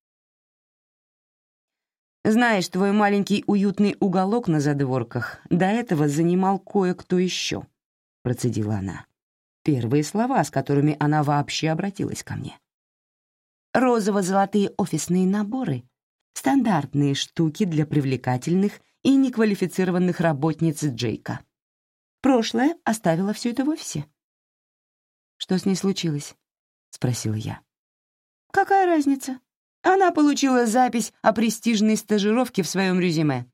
«Знаешь, твой маленький уютный уголок на задворках до этого занимал кое-кто еще», — процедила она. Первые слова, с которыми она вообще обратилась ко мне. «Розово-золотые офисные наборы — стандартные штуки для привлекательных и неквалифицированных работниц Джейка. Прошлое оставило все это в офисе». «Что с ней случилось?» — спросила я. «Какая разница? Она получила запись о престижной стажировке в своем резюме».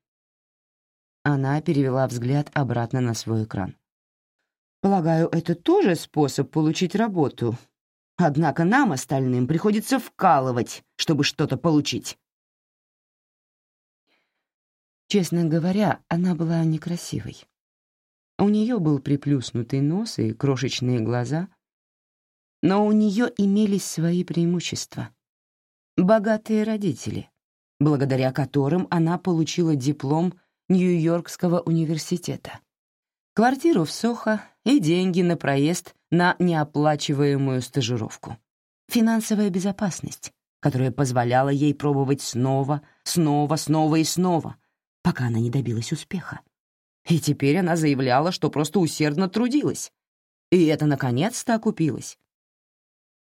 Она перевела взгляд обратно на свой экран. «Полагаю, это тоже способ получить работу. Однако нам, остальным, приходится вкалывать, чтобы что-то получить». Честно говоря, она была некрасивой. У нее был приплюснутый нос и крошечные глаза — но у нее имелись свои преимущества. Богатые родители, благодаря которым она получила диплом Нью-Йоркского университета, квартиру в Сохо и деньги на проезд на неоплачиваемую стажировку. Финансовая безопасность, которая позволяла ей пробовать снова, снова, снова и снова, пока она не добилась успеха. И теперь она заявляла, что просто усердно трудилась. И это наконец-то окупилось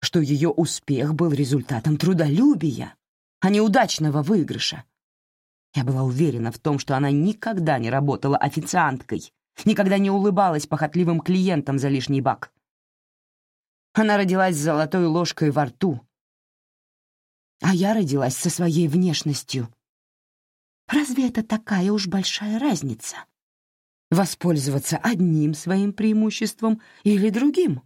что ее успех был результатом трудолюбия, а не удачного выигрыша. Я была уверена в том, что она никогда не работала официанткой, никогда не улыбалась похотливым клиентам за лишний бак. Она родилась с золотой ложкой во рту, а я родилась со своей внешностью. Разве это такая уж большая разница? Воспользоваться одним своим преимуществом или другим?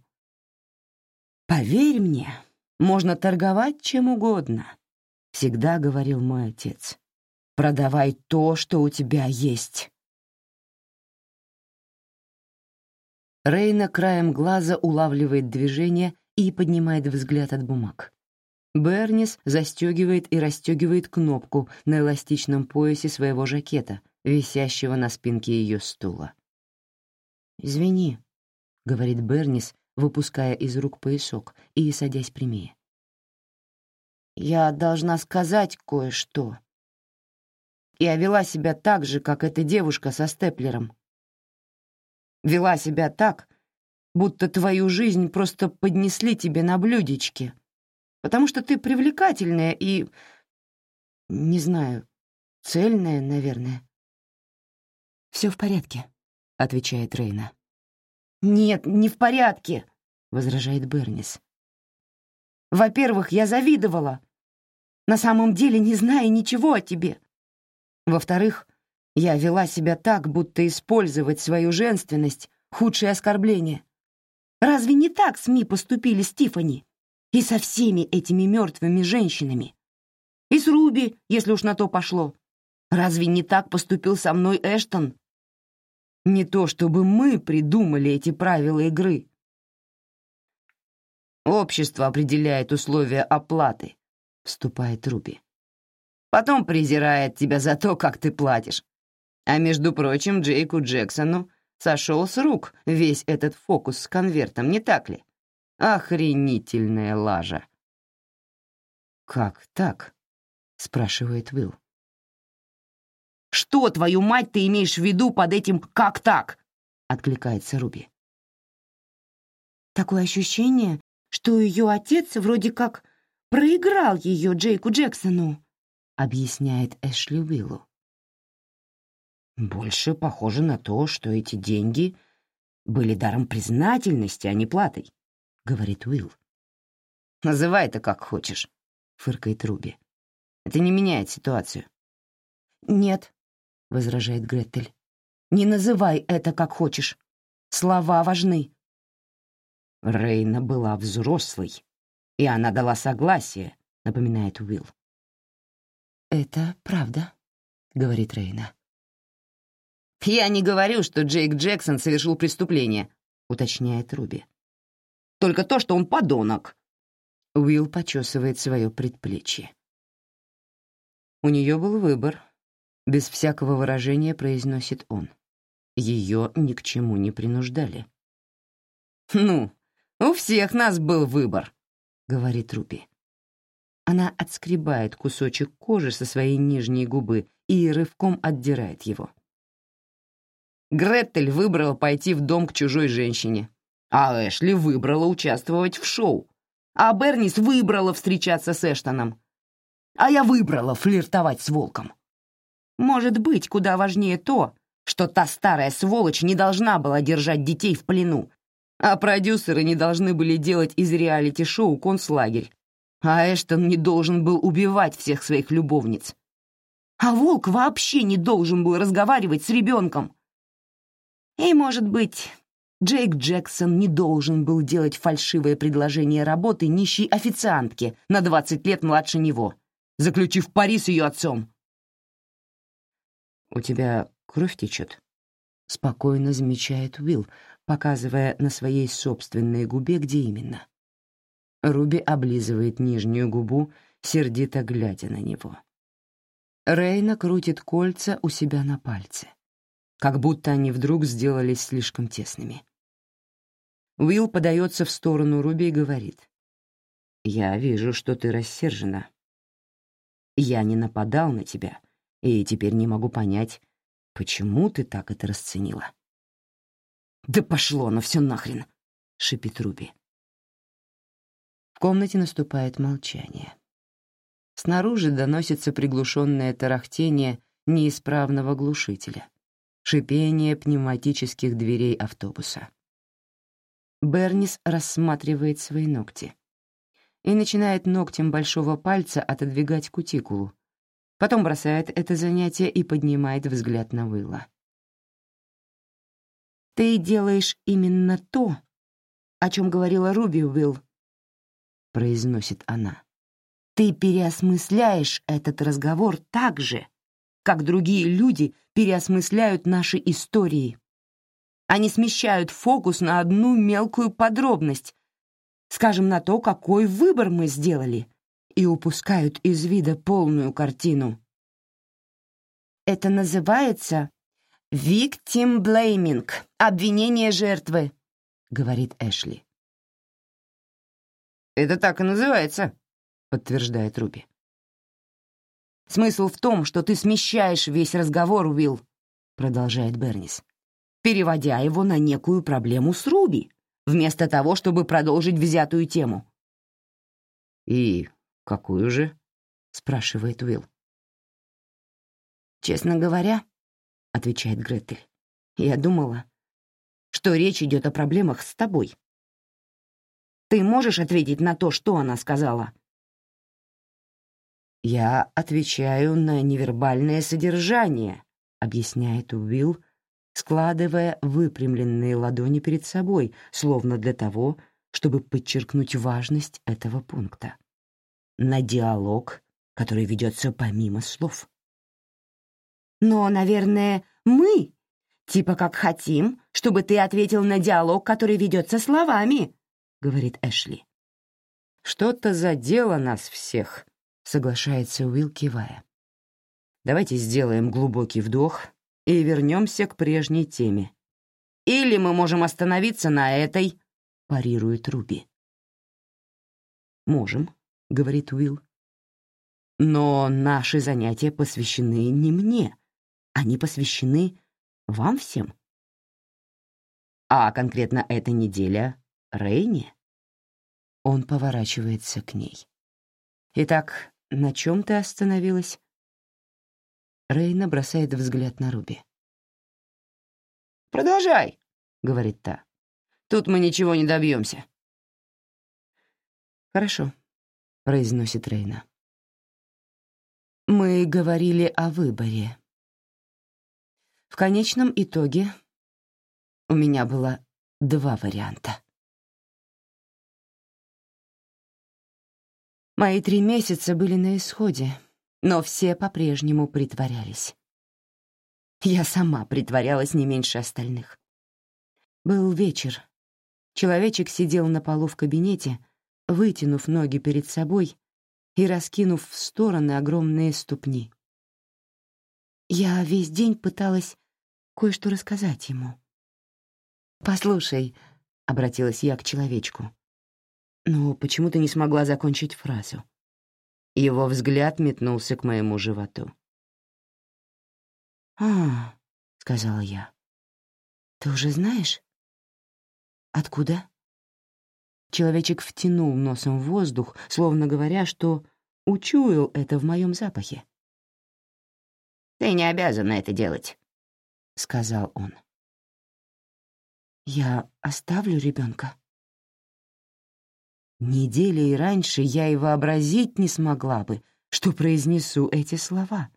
«Поверь мне, можно торговать чем угодно», — всегда говорил мой отец. «Продавай то, что у тебя есть». Рейна краем глаза улавливает движение и поднимает взгляд от бумаг. Бернис застегивает и расстегивает кнопку на эластичном поясе своего жакета, висящего на спинке ее стула. «Извини», — говорит Бернис, выпуская из рук поясок и садясь прямее. «Я должна сказать кое-что. Я вела себя так же, как эта девушка со степлером. Вела себя так, будто твою жизнь просто поднесли тебе на блюдечке, потому что ты привлекательная и, не знаю, цельная, наверное». «Все в порядке», — отвечает Рейна. «Нет, не в порядке», — возражает Бернис. «Во-первых, я завидовала, на самом деле не зная ничего о тебе. Во-вторых, я вела себя так, будто использовать свою женственность — худшее оскорбление. Разве не так СМИ поступили с Тиффани и со всеми этими мертвыми женщинами? И с Руби, если уж на то пошло. Разве не так поступил со мной Эштон? Не то чтобы мы придумали эти правила игры. Общество определяет условия оплаты, вступает Руби. Потом презирает тебя за то, как ты платишь. А между прочим, Джейку Джексону сошел с рук весь этот фокус с конвертом, не так ли? Охренительная лажа. «Как так?» — спрашивает Уилл. «Что, твою мать, ты имеешь в виду под этим «как так»?» — откликается Руби. Такое ощущение, что ее отец вроде как проиграл ее Джейку Джексону, объясняет Эшли Уиллу. Больше похоже на то, что эти деньги были даром признательности, а не платой, говорит Уилл. Называй это как хочешь, фыркает Руби. Это не меняет ситуацию. Нет, — возражает Гретель. «Не называй это как хочешь. Слова важны». Рейна была взрослой, и она дала согласие, напоминает Уилл. «Это правда», — говорит Рейна. «Я не говорю, что Джейк Джексон совершил преступление», — уточняет Руби. «Только то, что он подонок». Уилл почесывает свое предплечье. У нее был выбор. Без всякого выражения произносит он. Ее ни к чему не принуждали. «Ну, у всех нас был выбор», — говорит Руби. Она отскребает кусочек кожи со своей нижней губы и рывком отдирает его. Гретель выбрала пойти в дом к чужой женщине, а Эшли выбрала участвовать в шоу, а Бернис выбрала встречаться с Эштоном, а я выбрала флиртовать с волком. Может быть, куда важнее то, что та старая сволочь не должна была держать детей в плену, а продюсеры не должны были делать из реалити-шоу концлагерь, а Эштон не должен был убивать всех своих любовниц. А волк вообще не должен был разговаривать с ребенком. И, может быть, Джейк Джексон не должен был делать фальшивое предложение работы нищей официантке на 20 лет младше него, заключив пари с ее отцом. «У тебя кровь течет?» — спокойно замечает Уилл, показывая на своей собственной губе, где именно. Руби облизывает нижнюю губу, сердито глядя на него. Рейна крутит кольца у себя на пальце как будто они вдруг сделались слишком тесными. Уилл подается в сторону Руби и говорит. «Я вижу, что ты рассержена. Я не нападал на тебя, и теперь не могу понять, почему ты так это расценила». «Да пошло оно все нахрен!» — шипит Руби. В комнате наступает молчание. Снаружи доносится приглушенное тарахтение неисправного глушителя шипение пневматических дверей автобуса. Бернис рассматривает свои ногти и начинает ногтем большого пальца отодвигать кутикулу, потом бросает это занятие и поднимает взгляд на Уилла. «Ты делаешь именно то, о чем говорила Руби, Уилл», — произносит она. «Ты переосмысляешь этот разговор так же, как другие люди переосмысляют наши истории. Они смещают фокус на одну мелкую подробность, скажем, на то, какой выбор мы сделали, и упускают из вида полную картину. Это называется «victim blaming» — обвинение жертвы, — говорит Эшли. «Это так и называется», — подтверждает Руби. Смысл в том, что ты смещаешь весь разговор, Уилл, продолжает Бернис, переводя его на некую проблему с Руби, вместо того, чтобы продолжить взятую тему. И какую же? спрашивает Уилл. Честно говоря, отвечает Гретель, я думала, что речь идет о проблемах с тобой. Ты можешь ответить на то, что она сказала? «Я отвечаю на невербальное содержание», — объясняет Уилл, складывая выпрямленные ладони перед собой, словно для того, чтобы подчеркнуть важность этого пункта. На диалог, который ведется помимо слов. «Но, наверное, мы, типа как хотим, чтобы ты ответил на диалог, который ведется словами», — говорит Эшли. «Что-то задело нас всех», соглашается Уилл, кивая. Давайте сделаем глубокий вдох и вернемся к прежней теме. Или мы можем остановиться на этой, парирует Руби. Можем, говорит Уилл. Но наши занятия посвящены не мне, они посвящены вам всем. А конкретно эта неделя Рейне. Он поворачивается к ней. Итак, на чем ты остановилась?» Рейна бросает взгляд на Руби. «Продолжай», — говорит та. «Тут мы ничего не добьемся». «Хорошо», — произносит Рейна. «Мы говорили о выборе. В конечном итоге у меня было два варианта. Мои три месяца были на исходе, но все по-прежнему притворялись. Я сама притворялась не меньше остальных. Был вечер. Человечек сидел на полу в кабинете, вытянув ноги перед собой и раскинув в стороны огромные ступни. Я весь день пыталась кое-что рассказать ему. «Послушай», — обратилась я к человечку, но почему-то не смогла закончить фразу. Его взгляд метнулся к моему животу. «А, — сказала я, — ты уже знаешь? Откуда?» Человечек втянул носом в воздух, словно говоря, что учуял это в моем запахе. «Ты не обязана это делать», — сказал он. «Я оставлю ребенка. Недели и раньше я и вообразить не смогла бы, что произнесу эти слова.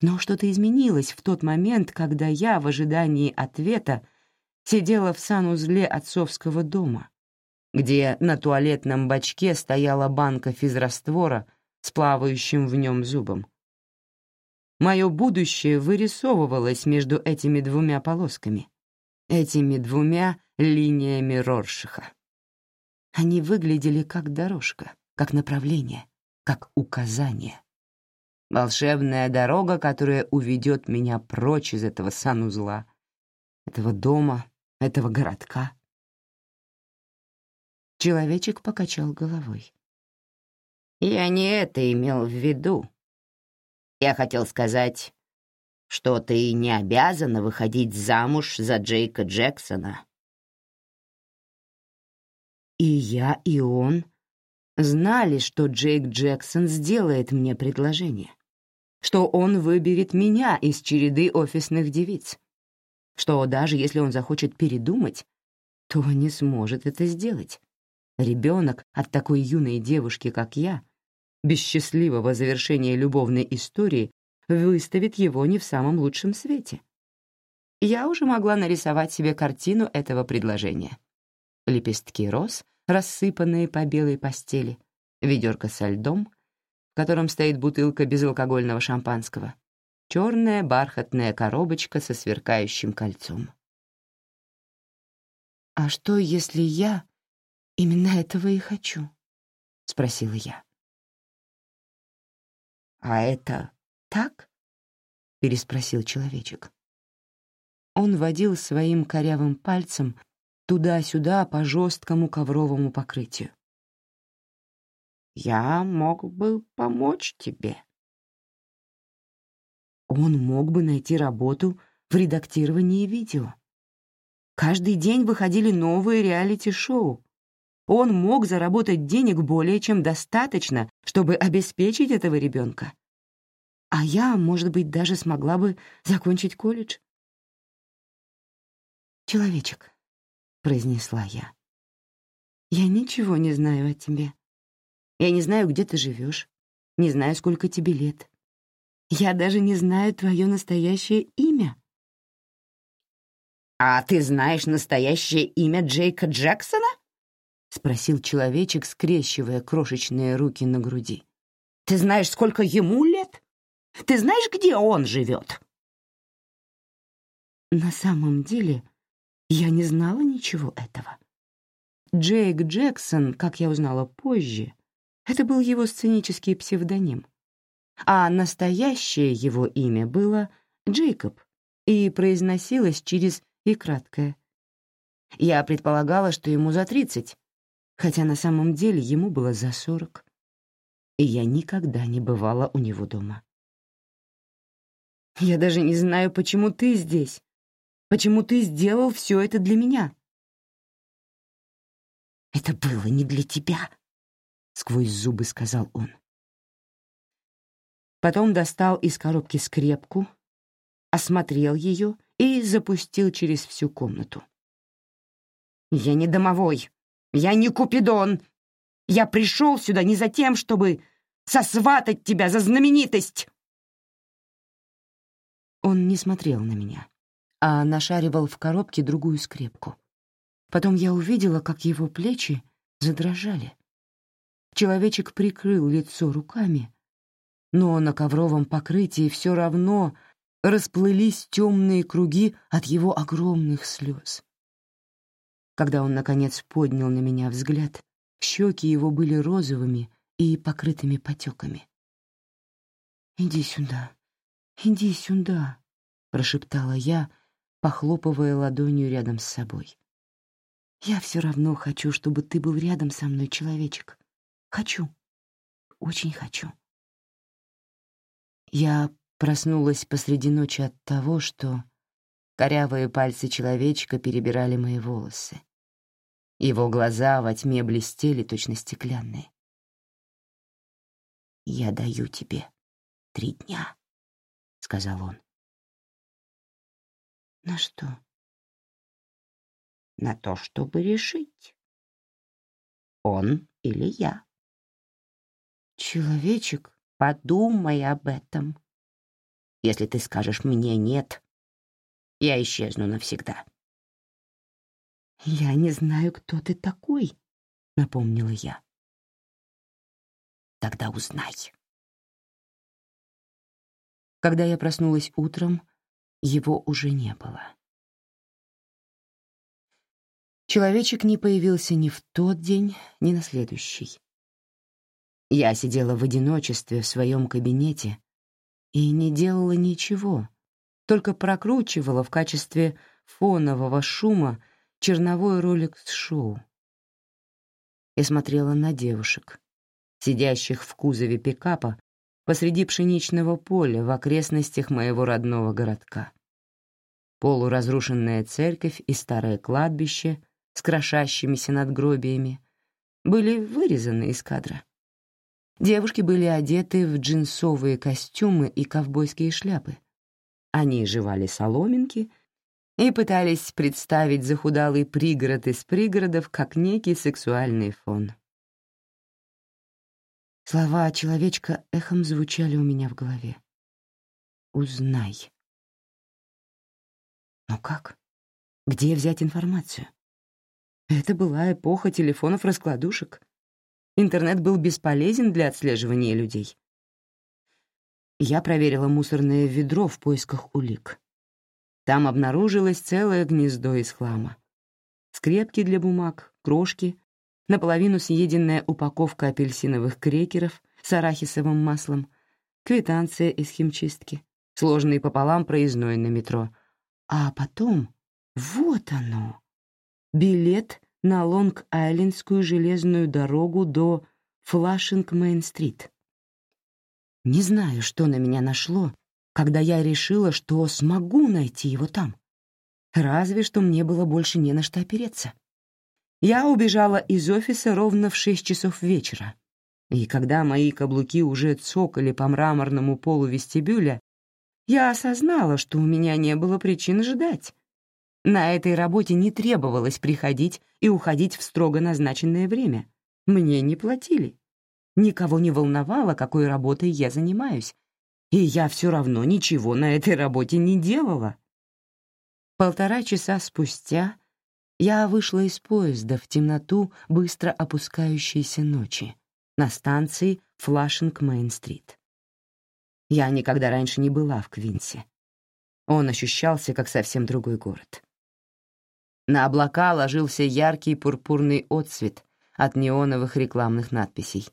Но что-то изменилось в тот момент, когда я в ожидании ответа сидела в санузле отцовского дома, где на туалетном бачке стояла банка физраствора с плавающим в нем зубом. Мое будущее вырисовывалось между этими двумя полосками, этими двумя линиями Роршиха. Они выглядели как дорожка, как направление, как указание. Волшебная дорога, которая уведет меня прочь из этого санузла, этого дома, этого городка. Человечек покачал головой. «Я не это имел в виду. Я хотел сказать, что ты не обязана выходить замуж за Джейка Джексона. И я, и он знали, что Джейк Джексон сделает мне предложение, что он выберет меня из череды офисных девиц, что даже если он захочет передумать, то не сможет это сделать. Ребенок от такой юной девушки, как я, без счастливого завершения любовной истории, выставит его не в самом лучшем свете. Я уже могла нарисовать себе картину этого предложения лепестки роз, рассыпанные по белой постели, ведерко со льдом, в котором стоит бутылка безалкогольного шампанского, черная бархатная коробочка со сверкающим кольцом. «А что, если я именно этого и хочу?» — спросила я. «А это так?» — переспросил человечек. Он водил своим корявым пальцем туда-сюда по жесткому ковровому покрытию. «Я мог бы помочь тебе». Он мог бы найти работу в редактировании видео. Каждый день выходили новые реалити-шоу. Он мог заработать денег более чем достаточно, чтобы обеспечить этого ребенка. А я, может быть, даже смогла бы закончить колледж. Человечек, — произнесла я. «Я ничего не знаю о тебе. Я не знаю, где ты живешь, не знаю, сколько тебе лет. Я даже не знаю твое настоящее имя». «А ты знаешь настоящее имя Джейка Джексона?» — спросил человечек, скрещивая крошечные руки на груди. «Ты знаешь, сколько ему лет? Ты знаешь, где он живет?» На самом деле я не знала ничего этого. Джейк Джексон, как я узнала позже, это был его сценический псевдоним. А настоящее его имя было Джейкоб и произносилось через «и» краткое. Я предполагала, что ему за тридцать, хотя на самом деле ему было за сорок. И я никогда не бывала у него дома. «Я даже не знаю, почему ты здесь», Почему ты сделал все это для меня?» «Это было не для тебя», — сквозь зубы сказал он. Потом достал из коробки скрепку, осмотрел ее и запустил через всю комнату. «Я не домовой, я не Купидон. Я пришел сюда не за тем, чтобы сосватать тебя за знаменитость!» Он не смотрел на меня а нашаривал в коробке другую скрепку. Потом я увидела, как его плечи задрожали. Человечек прикрыл лицо руками, но на ковровом покрытии все равно расплылись темные круги от его огромных слез. Когда он, наконец, поднял на меня взгляд, щеки его были розовыми и покрытыми потеками. «Иди сюда, иди сюда», — прошептала я, похлопывая ладонью рядом с собой. «Я все равно хочу, чтобы ты был рядом со мной, человечек. Хочу, очень хочу». Я проснулась посреди ночи от того, что корявые пальцы человечка перебирали мои волосы. Его глаза во тьме блестели, точно стеклянные. «Я даю тебе три дня», — сказал он. «На что?» «На то, чтобы решить, он или я». «Человечек, подумай об этом. Если ты скажешь мне «нет», я исчезну навсегда». «Я не знаю, кто ты такой», — напомнила я. «Тогда узнай». Когда я проснулась утром, его уже не было. Человечек не появился ни в тот день, ни на следующий. Я сидела в одиночестве в своем кабинете и не делала ничего, только прокручивала в качестве фонового шума черновой ролик с шоу. Я смотрела на девушек, сидящих в кузове пикапа посреди пшеничного поля в окрестностях моего родного городка. Полуразрушенная церковь и старое кладбище с крошащимися надгробиями были вырезаны из кадра. Девушки были одеты в джинсовые костюмы и ковбойские шляпы. Они жевали соломинки и пытались представить захудалый пригород из пригородов как некий сексуальный фон. Слова человечка эхом звучали у меня в голове. «Узнай». Но как? Где взять информацию? Это была эпоха телефонов-раскладушек. Интернет был бесполезен для отслеживания людей. Я проверила мусорное ведро в поисках улик. Там обнаружилось целое гнездо из хлама. Скрепки для бумаг, крошки, наполовину съеденная упаковка апельсиновых крекеров с арахисовым маслом, квитанция из химчистки, сложный пополам проездной на метро. А потом, вот оно, билет на Лонг-Айлендскую железную дорогу до Флашинг-Мейн-стрит. Не знаю, что на меня нашло, когда я решила, что смогу найти его там. Разве что мне было больше не на что опереться. Я убежала из офиса ровно в шесть часов вечера, и когда мои каблуки уже цокали по мраморному полу вестибюля, я осознала, что у меня не было причин ждать. На этой работе не требовалось приходить и уходить в строго назначенное время. Мне не платили. Никого не волновало, какой работой я занимаюсь. И я все равно ничего на этой работе не делала. Полтора часа спустя я вышла из поезда в темноту быстро опускающейся ночи на станции Флашинг-Мейн-стрит. Я никогда раньше не была в Квинсе. Он ощущался как совсем другой город. На облака ложился яркий пурпурный отсвет от неоновых рекламных надписей.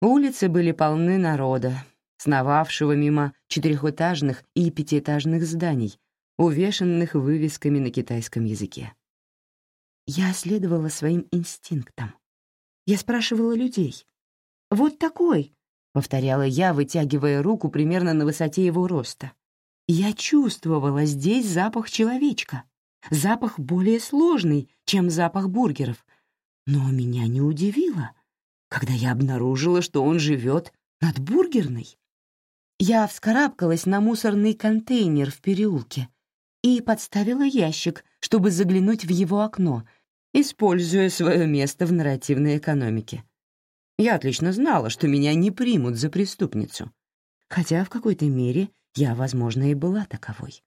Улицы были полны народа, сновавшего мимо четырехэтажных и пятиэтажных зданий, увешанных вывесками на китайском языке. Я следовала своим инстинктам. Я спрашивала людей. «Вот такой», — повторяла я, вытягивая руку примерно на высоте его роста. Я чувствовала здесь запах человечка. Запах более сложный, чем запах бургеров. Но меня не удивило, когда я обнаружила, что он живет над бургерной. Я вскарабкалась на мусорный контейнер в переулке и подставила ящик, чтобы заглянуть в его окно, используя свое место в нарративной экономике. Я отлично знала, что меня не примут за преступницу, хотя в какой-то мере я, возможно, и была таковой.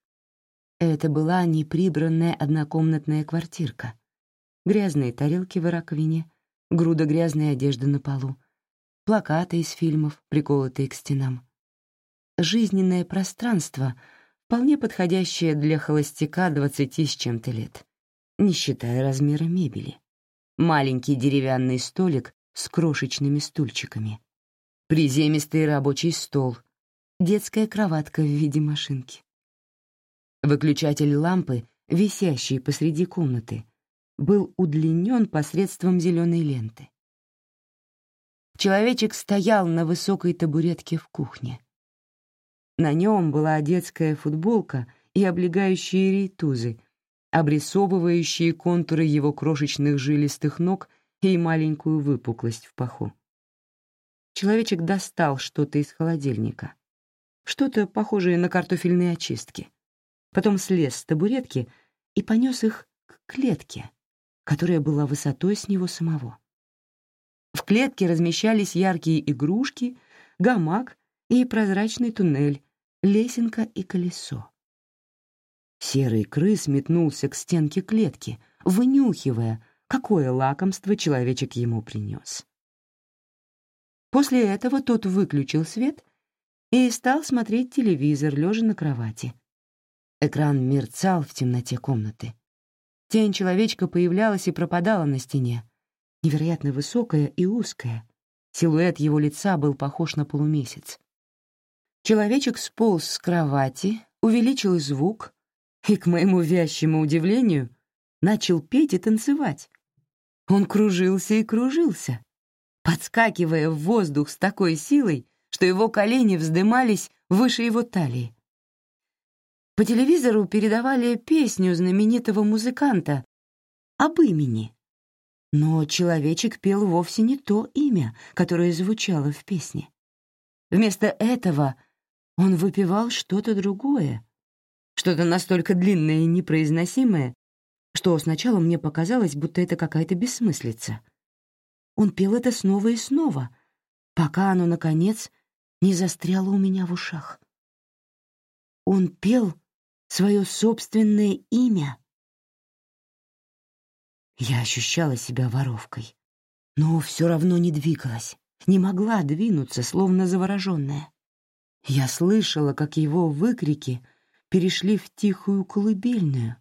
Это была неприбранная однокомнатная квартирка. Грязные тарелки в раковине, груда грязной одежды на полу, плакаты из фильмов, приколотые к стенам. Жизненное пространство, вполне подходящая для холостяка двадцати с чем-то лет, не считая размера мебели. Маленький деревянный столик с крошечными стульчиками, приземистый рабочий стол, детская кроватка в виде машинки. Выключатель лампы, висящий посреди комнаты, был удлинен посредством зеленой ленты. Человечек стоял на высокой табуретке в кухне. На нем была детская футболка и облегающие рейтузы, обрисовывающие контуры его крошечных жилистых ног и маленькую выпуклость в паху. Человечек достал что-то из холодильника, что-то похожее на картофельные очистки. Потом слез с табуретки и понес их к клетке, которая была высотой с него самого. В клетке размещались яркие игрушки, гамак и прозрачный туннель, лесенка и колесо. Серый крыс метнулся к стенке клетки, вынюхивая, какое лакомство человечек ему принес. После этого тот выключил свет и стал смотреть телевизор, лежа на кровати. Экран мерцал в темноте комнаты. Тень человечка появлялась и пропадала на стене, невероятно высокая и узкая. Силуэт его лица был похож на полумесяц. Человечек сполз с кровати, увеличил звук и, к моему вящему удивлению, начал петь и танцевать. Он кружился и кружился, подскакивая в воздух с такой силой, что его колени вздымались выше его талии. По телевизору передавали песню знаменитого музыканта об имени, но человечек пел вовсе не то имя, которое звучало в песне. Вместо этого он выпевал что-то другое, что-то настолько длинное и непроизносимое, что сначала мне показалось, будто это какая-то бессмыслица. Он пел это снова и снова, пока оно, наконец, не застряло у меня в ушах. Он пел свое собственное имя — я ощущала себя воровкой, но все равно не двигалась, не могла двинуться, словно завороженная. Я слышала, как его выкрики перешли в тихую колыбельную,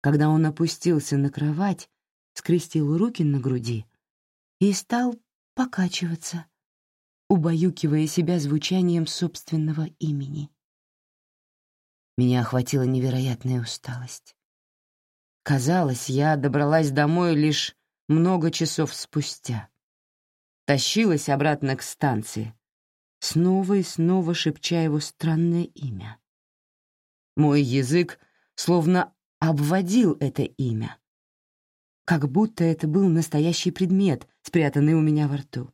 когда он опустился на кровать, скрестил руки на груди и стал покачиваться, убаюкивая себя звучанием собственного имени. Меня охватила невероятная усталость. Казалось, я добралась домой лишь много часов спустя. Тащилась обратно к станции, снова и снова шепча его странное имя. Мой язык словно обводил это имя, как будто это был настоящий предмет, спрятанный у меня во рту.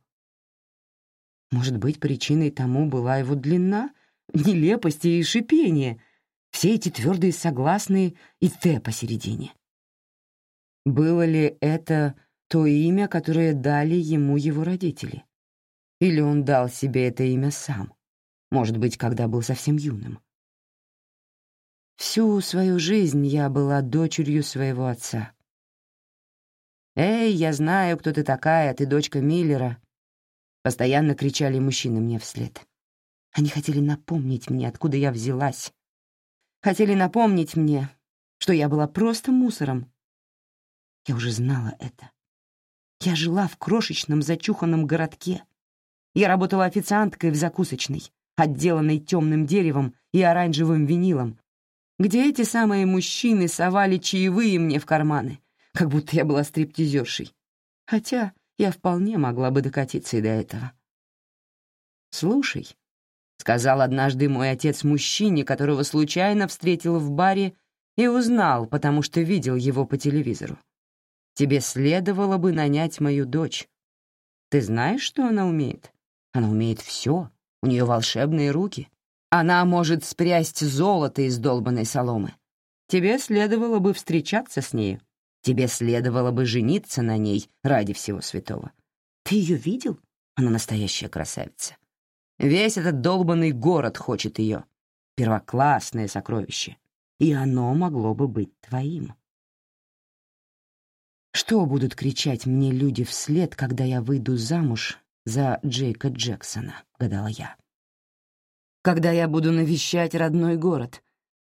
Может быть, причиной тому была его длина, нелепость и шипение, все эти твердые согласные и «т» посередине. Было ли это то имя, которое дали ему его родители? Или он дал себе это имя сам, может быть, когда был совсем юным? Всю свою жизнь я была дочерью своего отца. «Эй, я знаю, кто ты такая, ты дочка Миллера», — постоянно кричали мужчины мне вслед. Они хотели напомнить мне, откуда я взялась. Хотели напомнить мне, что я была просто мусором, я уже знала это. Я жила в крошечном зачуханном городке. Я работала официанткой в закусочной, отделанной темным деревом и оранжевым винилом, где эти самые мужчины совали чаевые мне в карманы, как будто я была стриптизершей. Хотя я вполне могла бы докатиться и до этого. «Слушай», — сказал однажды мой отец мужчине, которого случайно встретил в баре и узнал, потому что видел его по телевизору. Тебе следовало бы нанять мою дочь. Ты знаешь, что она умеет? Она умеет все. У нее волшебные руки. Она может спрясть золото из долбанной соломы. Тебе следовало бы встречаться с нею. Тебе следовало бы жениться на ней ради всего святого. Ты ее видел? Она настоящая красавица. Весь этот долбанный город хочет ее. Первоклассное сокровище. И оно могло бы быть твоим. Что будут кричать мне люди вслед, когда я выйду замуж за Джейка Джексона, гадала я. Когда я буду навещать родной город,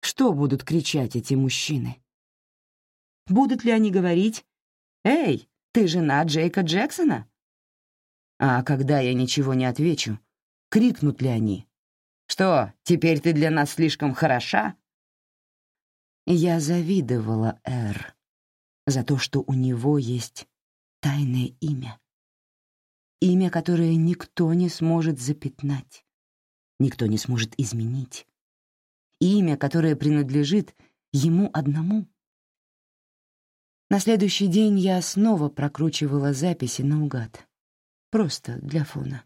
Что будут кричать эти мужчины? Будут ли они говорить «Эй, ты жена Джейка Джексона?» А когда я ничего не отвечу, крикнут ли они «Что, теперь ты для нас слишком хороша?» Я завидовала Эр за то, что у него есть тайное имя. Имя, которое никто не сможет запятнать, никто не сможет изменить. Имя, которое принадлежит ему одному. На следующий день я снова прокручивала записи наугад. Просто для фона.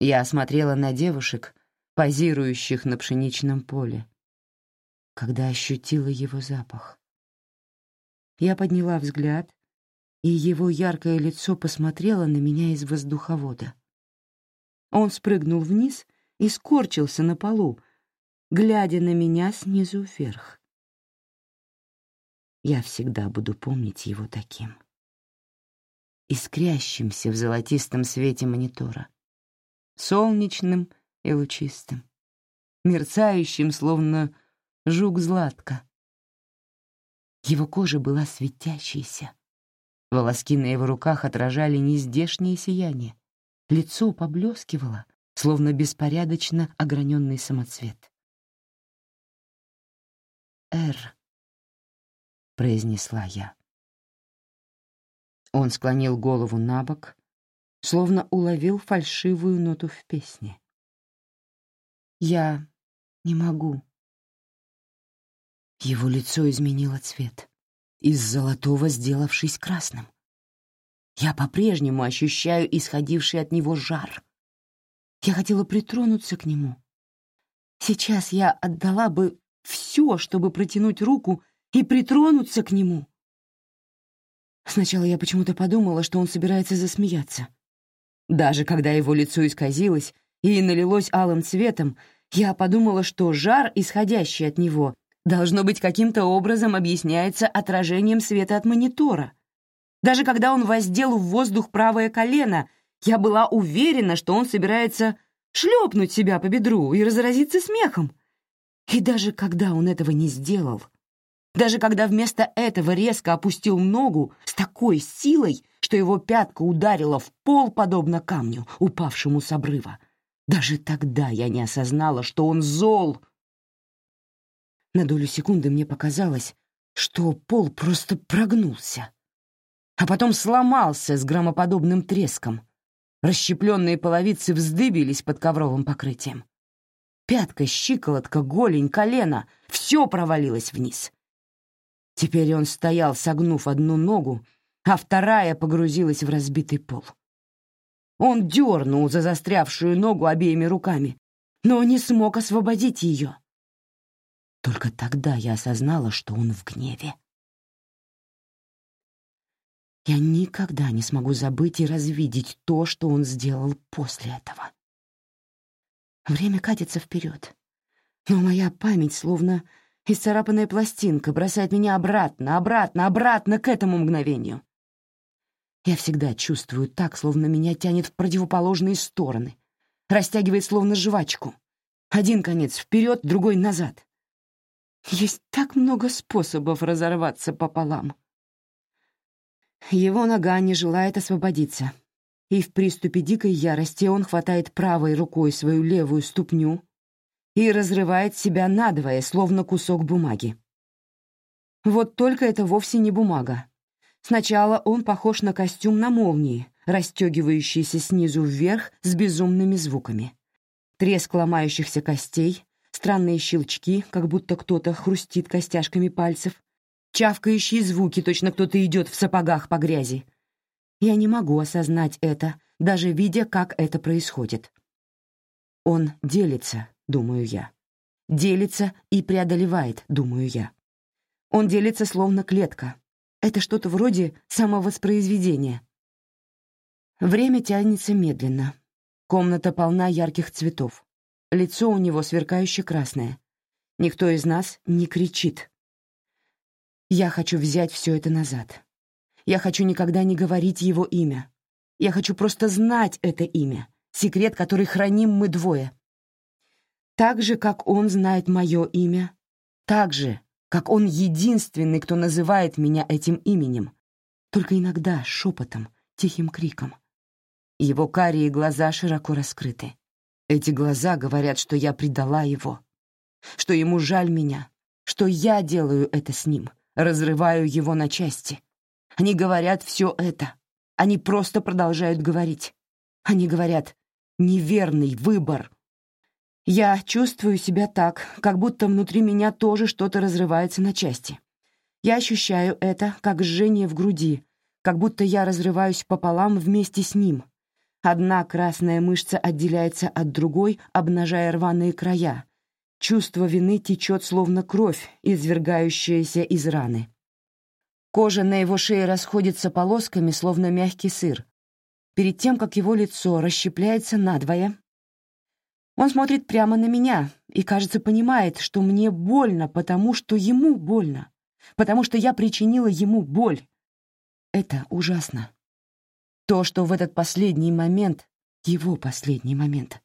Я смотрела на девушек, позирующих на пшеничном поле, когда ощутила его запах. Я подняла взгляд и его яркое лицо посмотрело на меня из воздуховода. Он спрыгнул вниз и скорчился на полу, глядя на меня снизу вверх. Я всегда буду помнить его таким. Искрящимся в золотистом свете монитора. Солнечным и лучистым. Мерцающим, словно жук Златка. Его кожа была светящейся, Волоски на его руках отражали нездешнее сияние. Лицо поблескивало, словно беспорядочно ограненный самоцвет. «Эр», — произнесла я. Он склонил голову на бок, словно уловил фальшивую ноту в песне. «Я не могу». Его лицо изменило цвет из золотого сделавшись красным. Я по-прежнему ощущаю исходивший от него жар. Я хотела притронуться к нему. Сейчас я отдала бы все, чтобы протянуть руку и притронуться к нему. Сначала я почему-то подумала, что он собирается засмеяться. Даже когда его лицо исказилось и налилось алым цветом, я подумала, что жар, исходящий от него, должно быть, каким-то образом объясняется отражением света от монитора. Даже когда он воздел в воздух правое колено, я была уверена, что он собирается шлепнуть себя по бедру и разразиться смехом. И даже когда он этого не сделал, даже когда вместо этого резко опустил ногу с такой силой, что его пятка ударила в пол, подобно камню, упавшему с обрыва, даже тогда я не осознала, что он зол — на долю секунды мне показалось, что пол просто прогнулся, а потом сломался с громоподобным треском. Расщепленные половицы вздыбились под ковровым покрытием. Пятка, щиколотка, голень, колено — все провалилось вниз. Теперь он стоял, согнув одну ногу, а вторая погрузилась в разбитый пол. Он дернул за застрявшую ногу обеими руками, но не смог освободить ее. Только тогда я осознала, что он в гневе. Я никогда не смогу забыть и развидеть то, что он сделал после этого. Время катится вперед, но моя память, словно исцарапанная пластинка, бросает меня обратно, обратно, обратно к этому мгновению. Я всегда чувствую так, словно меня тянет в противоположные стороны, растягивает словно жвачку. Один конец вперед, другой назад. Есть так много способов разорваться пополам. Его нога не желает освободиться, и в приступе дикой ярости он хватает правой рукой свою левую ступню и разрывает себя надвое, словно кусок бумаги. Вот только это вовсе не бумага. Сначала он похож на костюм на молнии, расстегивающийся снизу вверх с безумными звуками. Треск ломающихся костей, странные щелчки, как будто кто-то хрустит костяшками пальцев, чавкающие звуки, точно кто-то идет в сапогах по грязи. Я не могу осознать это, даже видя, как это происходит. Он делится, думаю я. Делится и преодолевает, думаю я. Он делится словно клетка. Это что-то вроде самовоспроизведения. Время тянется медленно. Комната полна ярких цветов. Лицо у него сверкающе красное. Никто из нас не кричит. Я хочу взять все это назад. Я хочу никогда не говорить его имя. Я хочу просто знать это имя, секрет, который храним мы двое. Так же, как он знает мое имя, Так же, как он единственный, кто называет меня этим именем, только иногда шепотом, тихим криком. Его карие глаза широко раскрыты. Эти глаза говорят, что я предала его, что ему жаль меня, что я делаю это с ним, разрываю его на части. Они говорят все это. Они просто продолжают говорить. Они говорят «неверный выбор». Я чувствую себя так, как будто внутри меня тоже что-то разрывается на части. Я ощущаю это, как жжение в груди, как будто я разрываюсь пополам вместе с ним. Одна красная мышца отделяется от другой, обнажая рваные края. Чувство вины течет, словно кровь, извергающаяся из раны. Кожа на его шее расходится полосками, словно мягкий сыр. Перед тем, как его лицо расщепляется надвое, он смотрит прямо на меня и, кажется, понимает, что мне больно, потому что ему больно, потому что я причинила ему боль. Это ужасно. То, что в этот последний момент, его последний момент,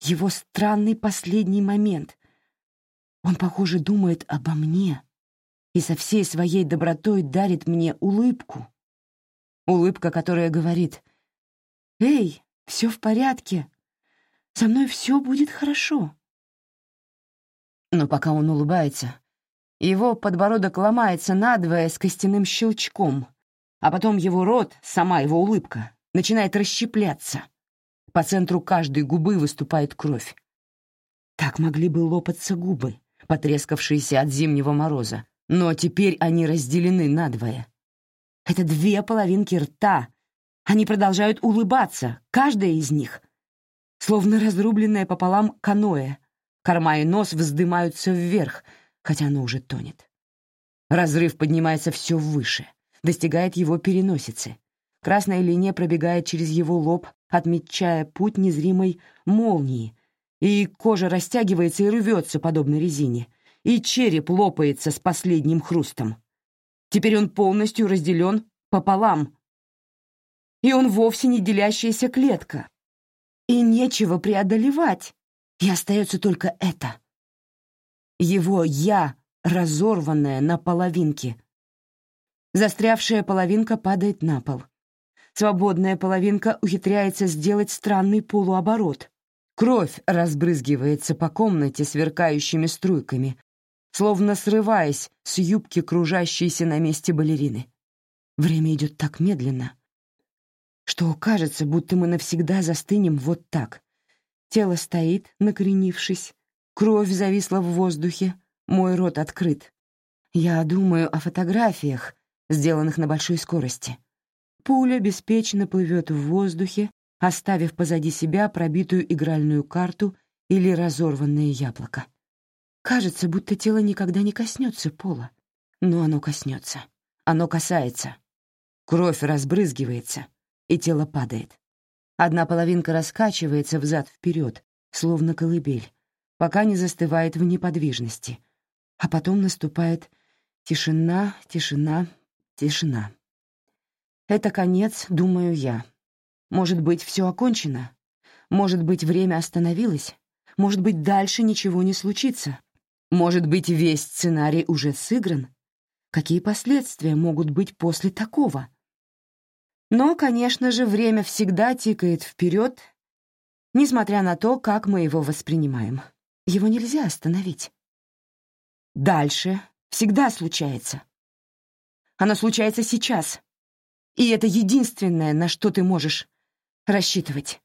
его странный последний момент, он, похоже, думает обо мне и со всей своей добротой дарит мне улыбку. Улыбка, которая говорит «Эй, все в порядке, со мной все будет хорошо. Но пока он улыбается, его подбородок ломается надвое с костяным щелчком, а потом его рот, сама его улыбка, начинает расщепляться. По центру каждой губы выступает кровь. Так могли бы лопаться губы, потрескавшиеся от зимнего мороза, но теперь они разделены надвое. Это две половинки рта. Они продолжают улыбаться, каждая из них, словно разрубленное пополам каноэ. Корма и нос вздымаются вверх, хотя оно уже тонет. Разрыв поднимается все выше, достигает его переносицы. Красная линия пробегает через его лоб, отмечая путь незримой молнии, и кожа растягивается и рвется, подобно резине, и череп лопается с последним хрустом. Теперь он полностью разделен пополам. И он вовсе не делящаяся клетка, и нечего преодолевать, и остается только это. Его «я», разорванное на половинки. Застрявшая половинка падает на пол. Свободная половинка ухитряется сделать странный полуоборот. Кровь разбрызгивается по комнате сверкающими струйками, словно срываясь с юбки кружащейся на месте балерины. Время идет так медленно, что кажется, будто мы навсегда застынем вот так. Тело стоит, накренившись, кровь зависла в воздухе, мой рот открыт. Я думаю о фотографиях, сделанных на большой скорости. Пуля беспечно плывет в воздухе, оставив позади себя пробитую игральную карту или разорванное яблоко. Кажется, будто тело никогда не коснется пола. Но оно коснется. Оно касается. Кровь разбрызгивается и тело падает. Одна половинка раскачивается взад-вперед, словно колыбель, пока не застывает в неподвижности. А потом наступает тишина, тишина, тишина. Это конец, думаю я. Может быть, все окончено? Может быть, время остановилось? Может быть, дальше ничего не случится? Может быть, весь сценарий уже сыгран? Какие последствия могут быть после такого? Но, конечно же, время всегда тикает вперед, несмотря на то, как мы его воспринимаем. Его нельзя остановить. Дальше всегда случается. Оно случается сейчас. И это единственное, на что ты можешь рассчитывать.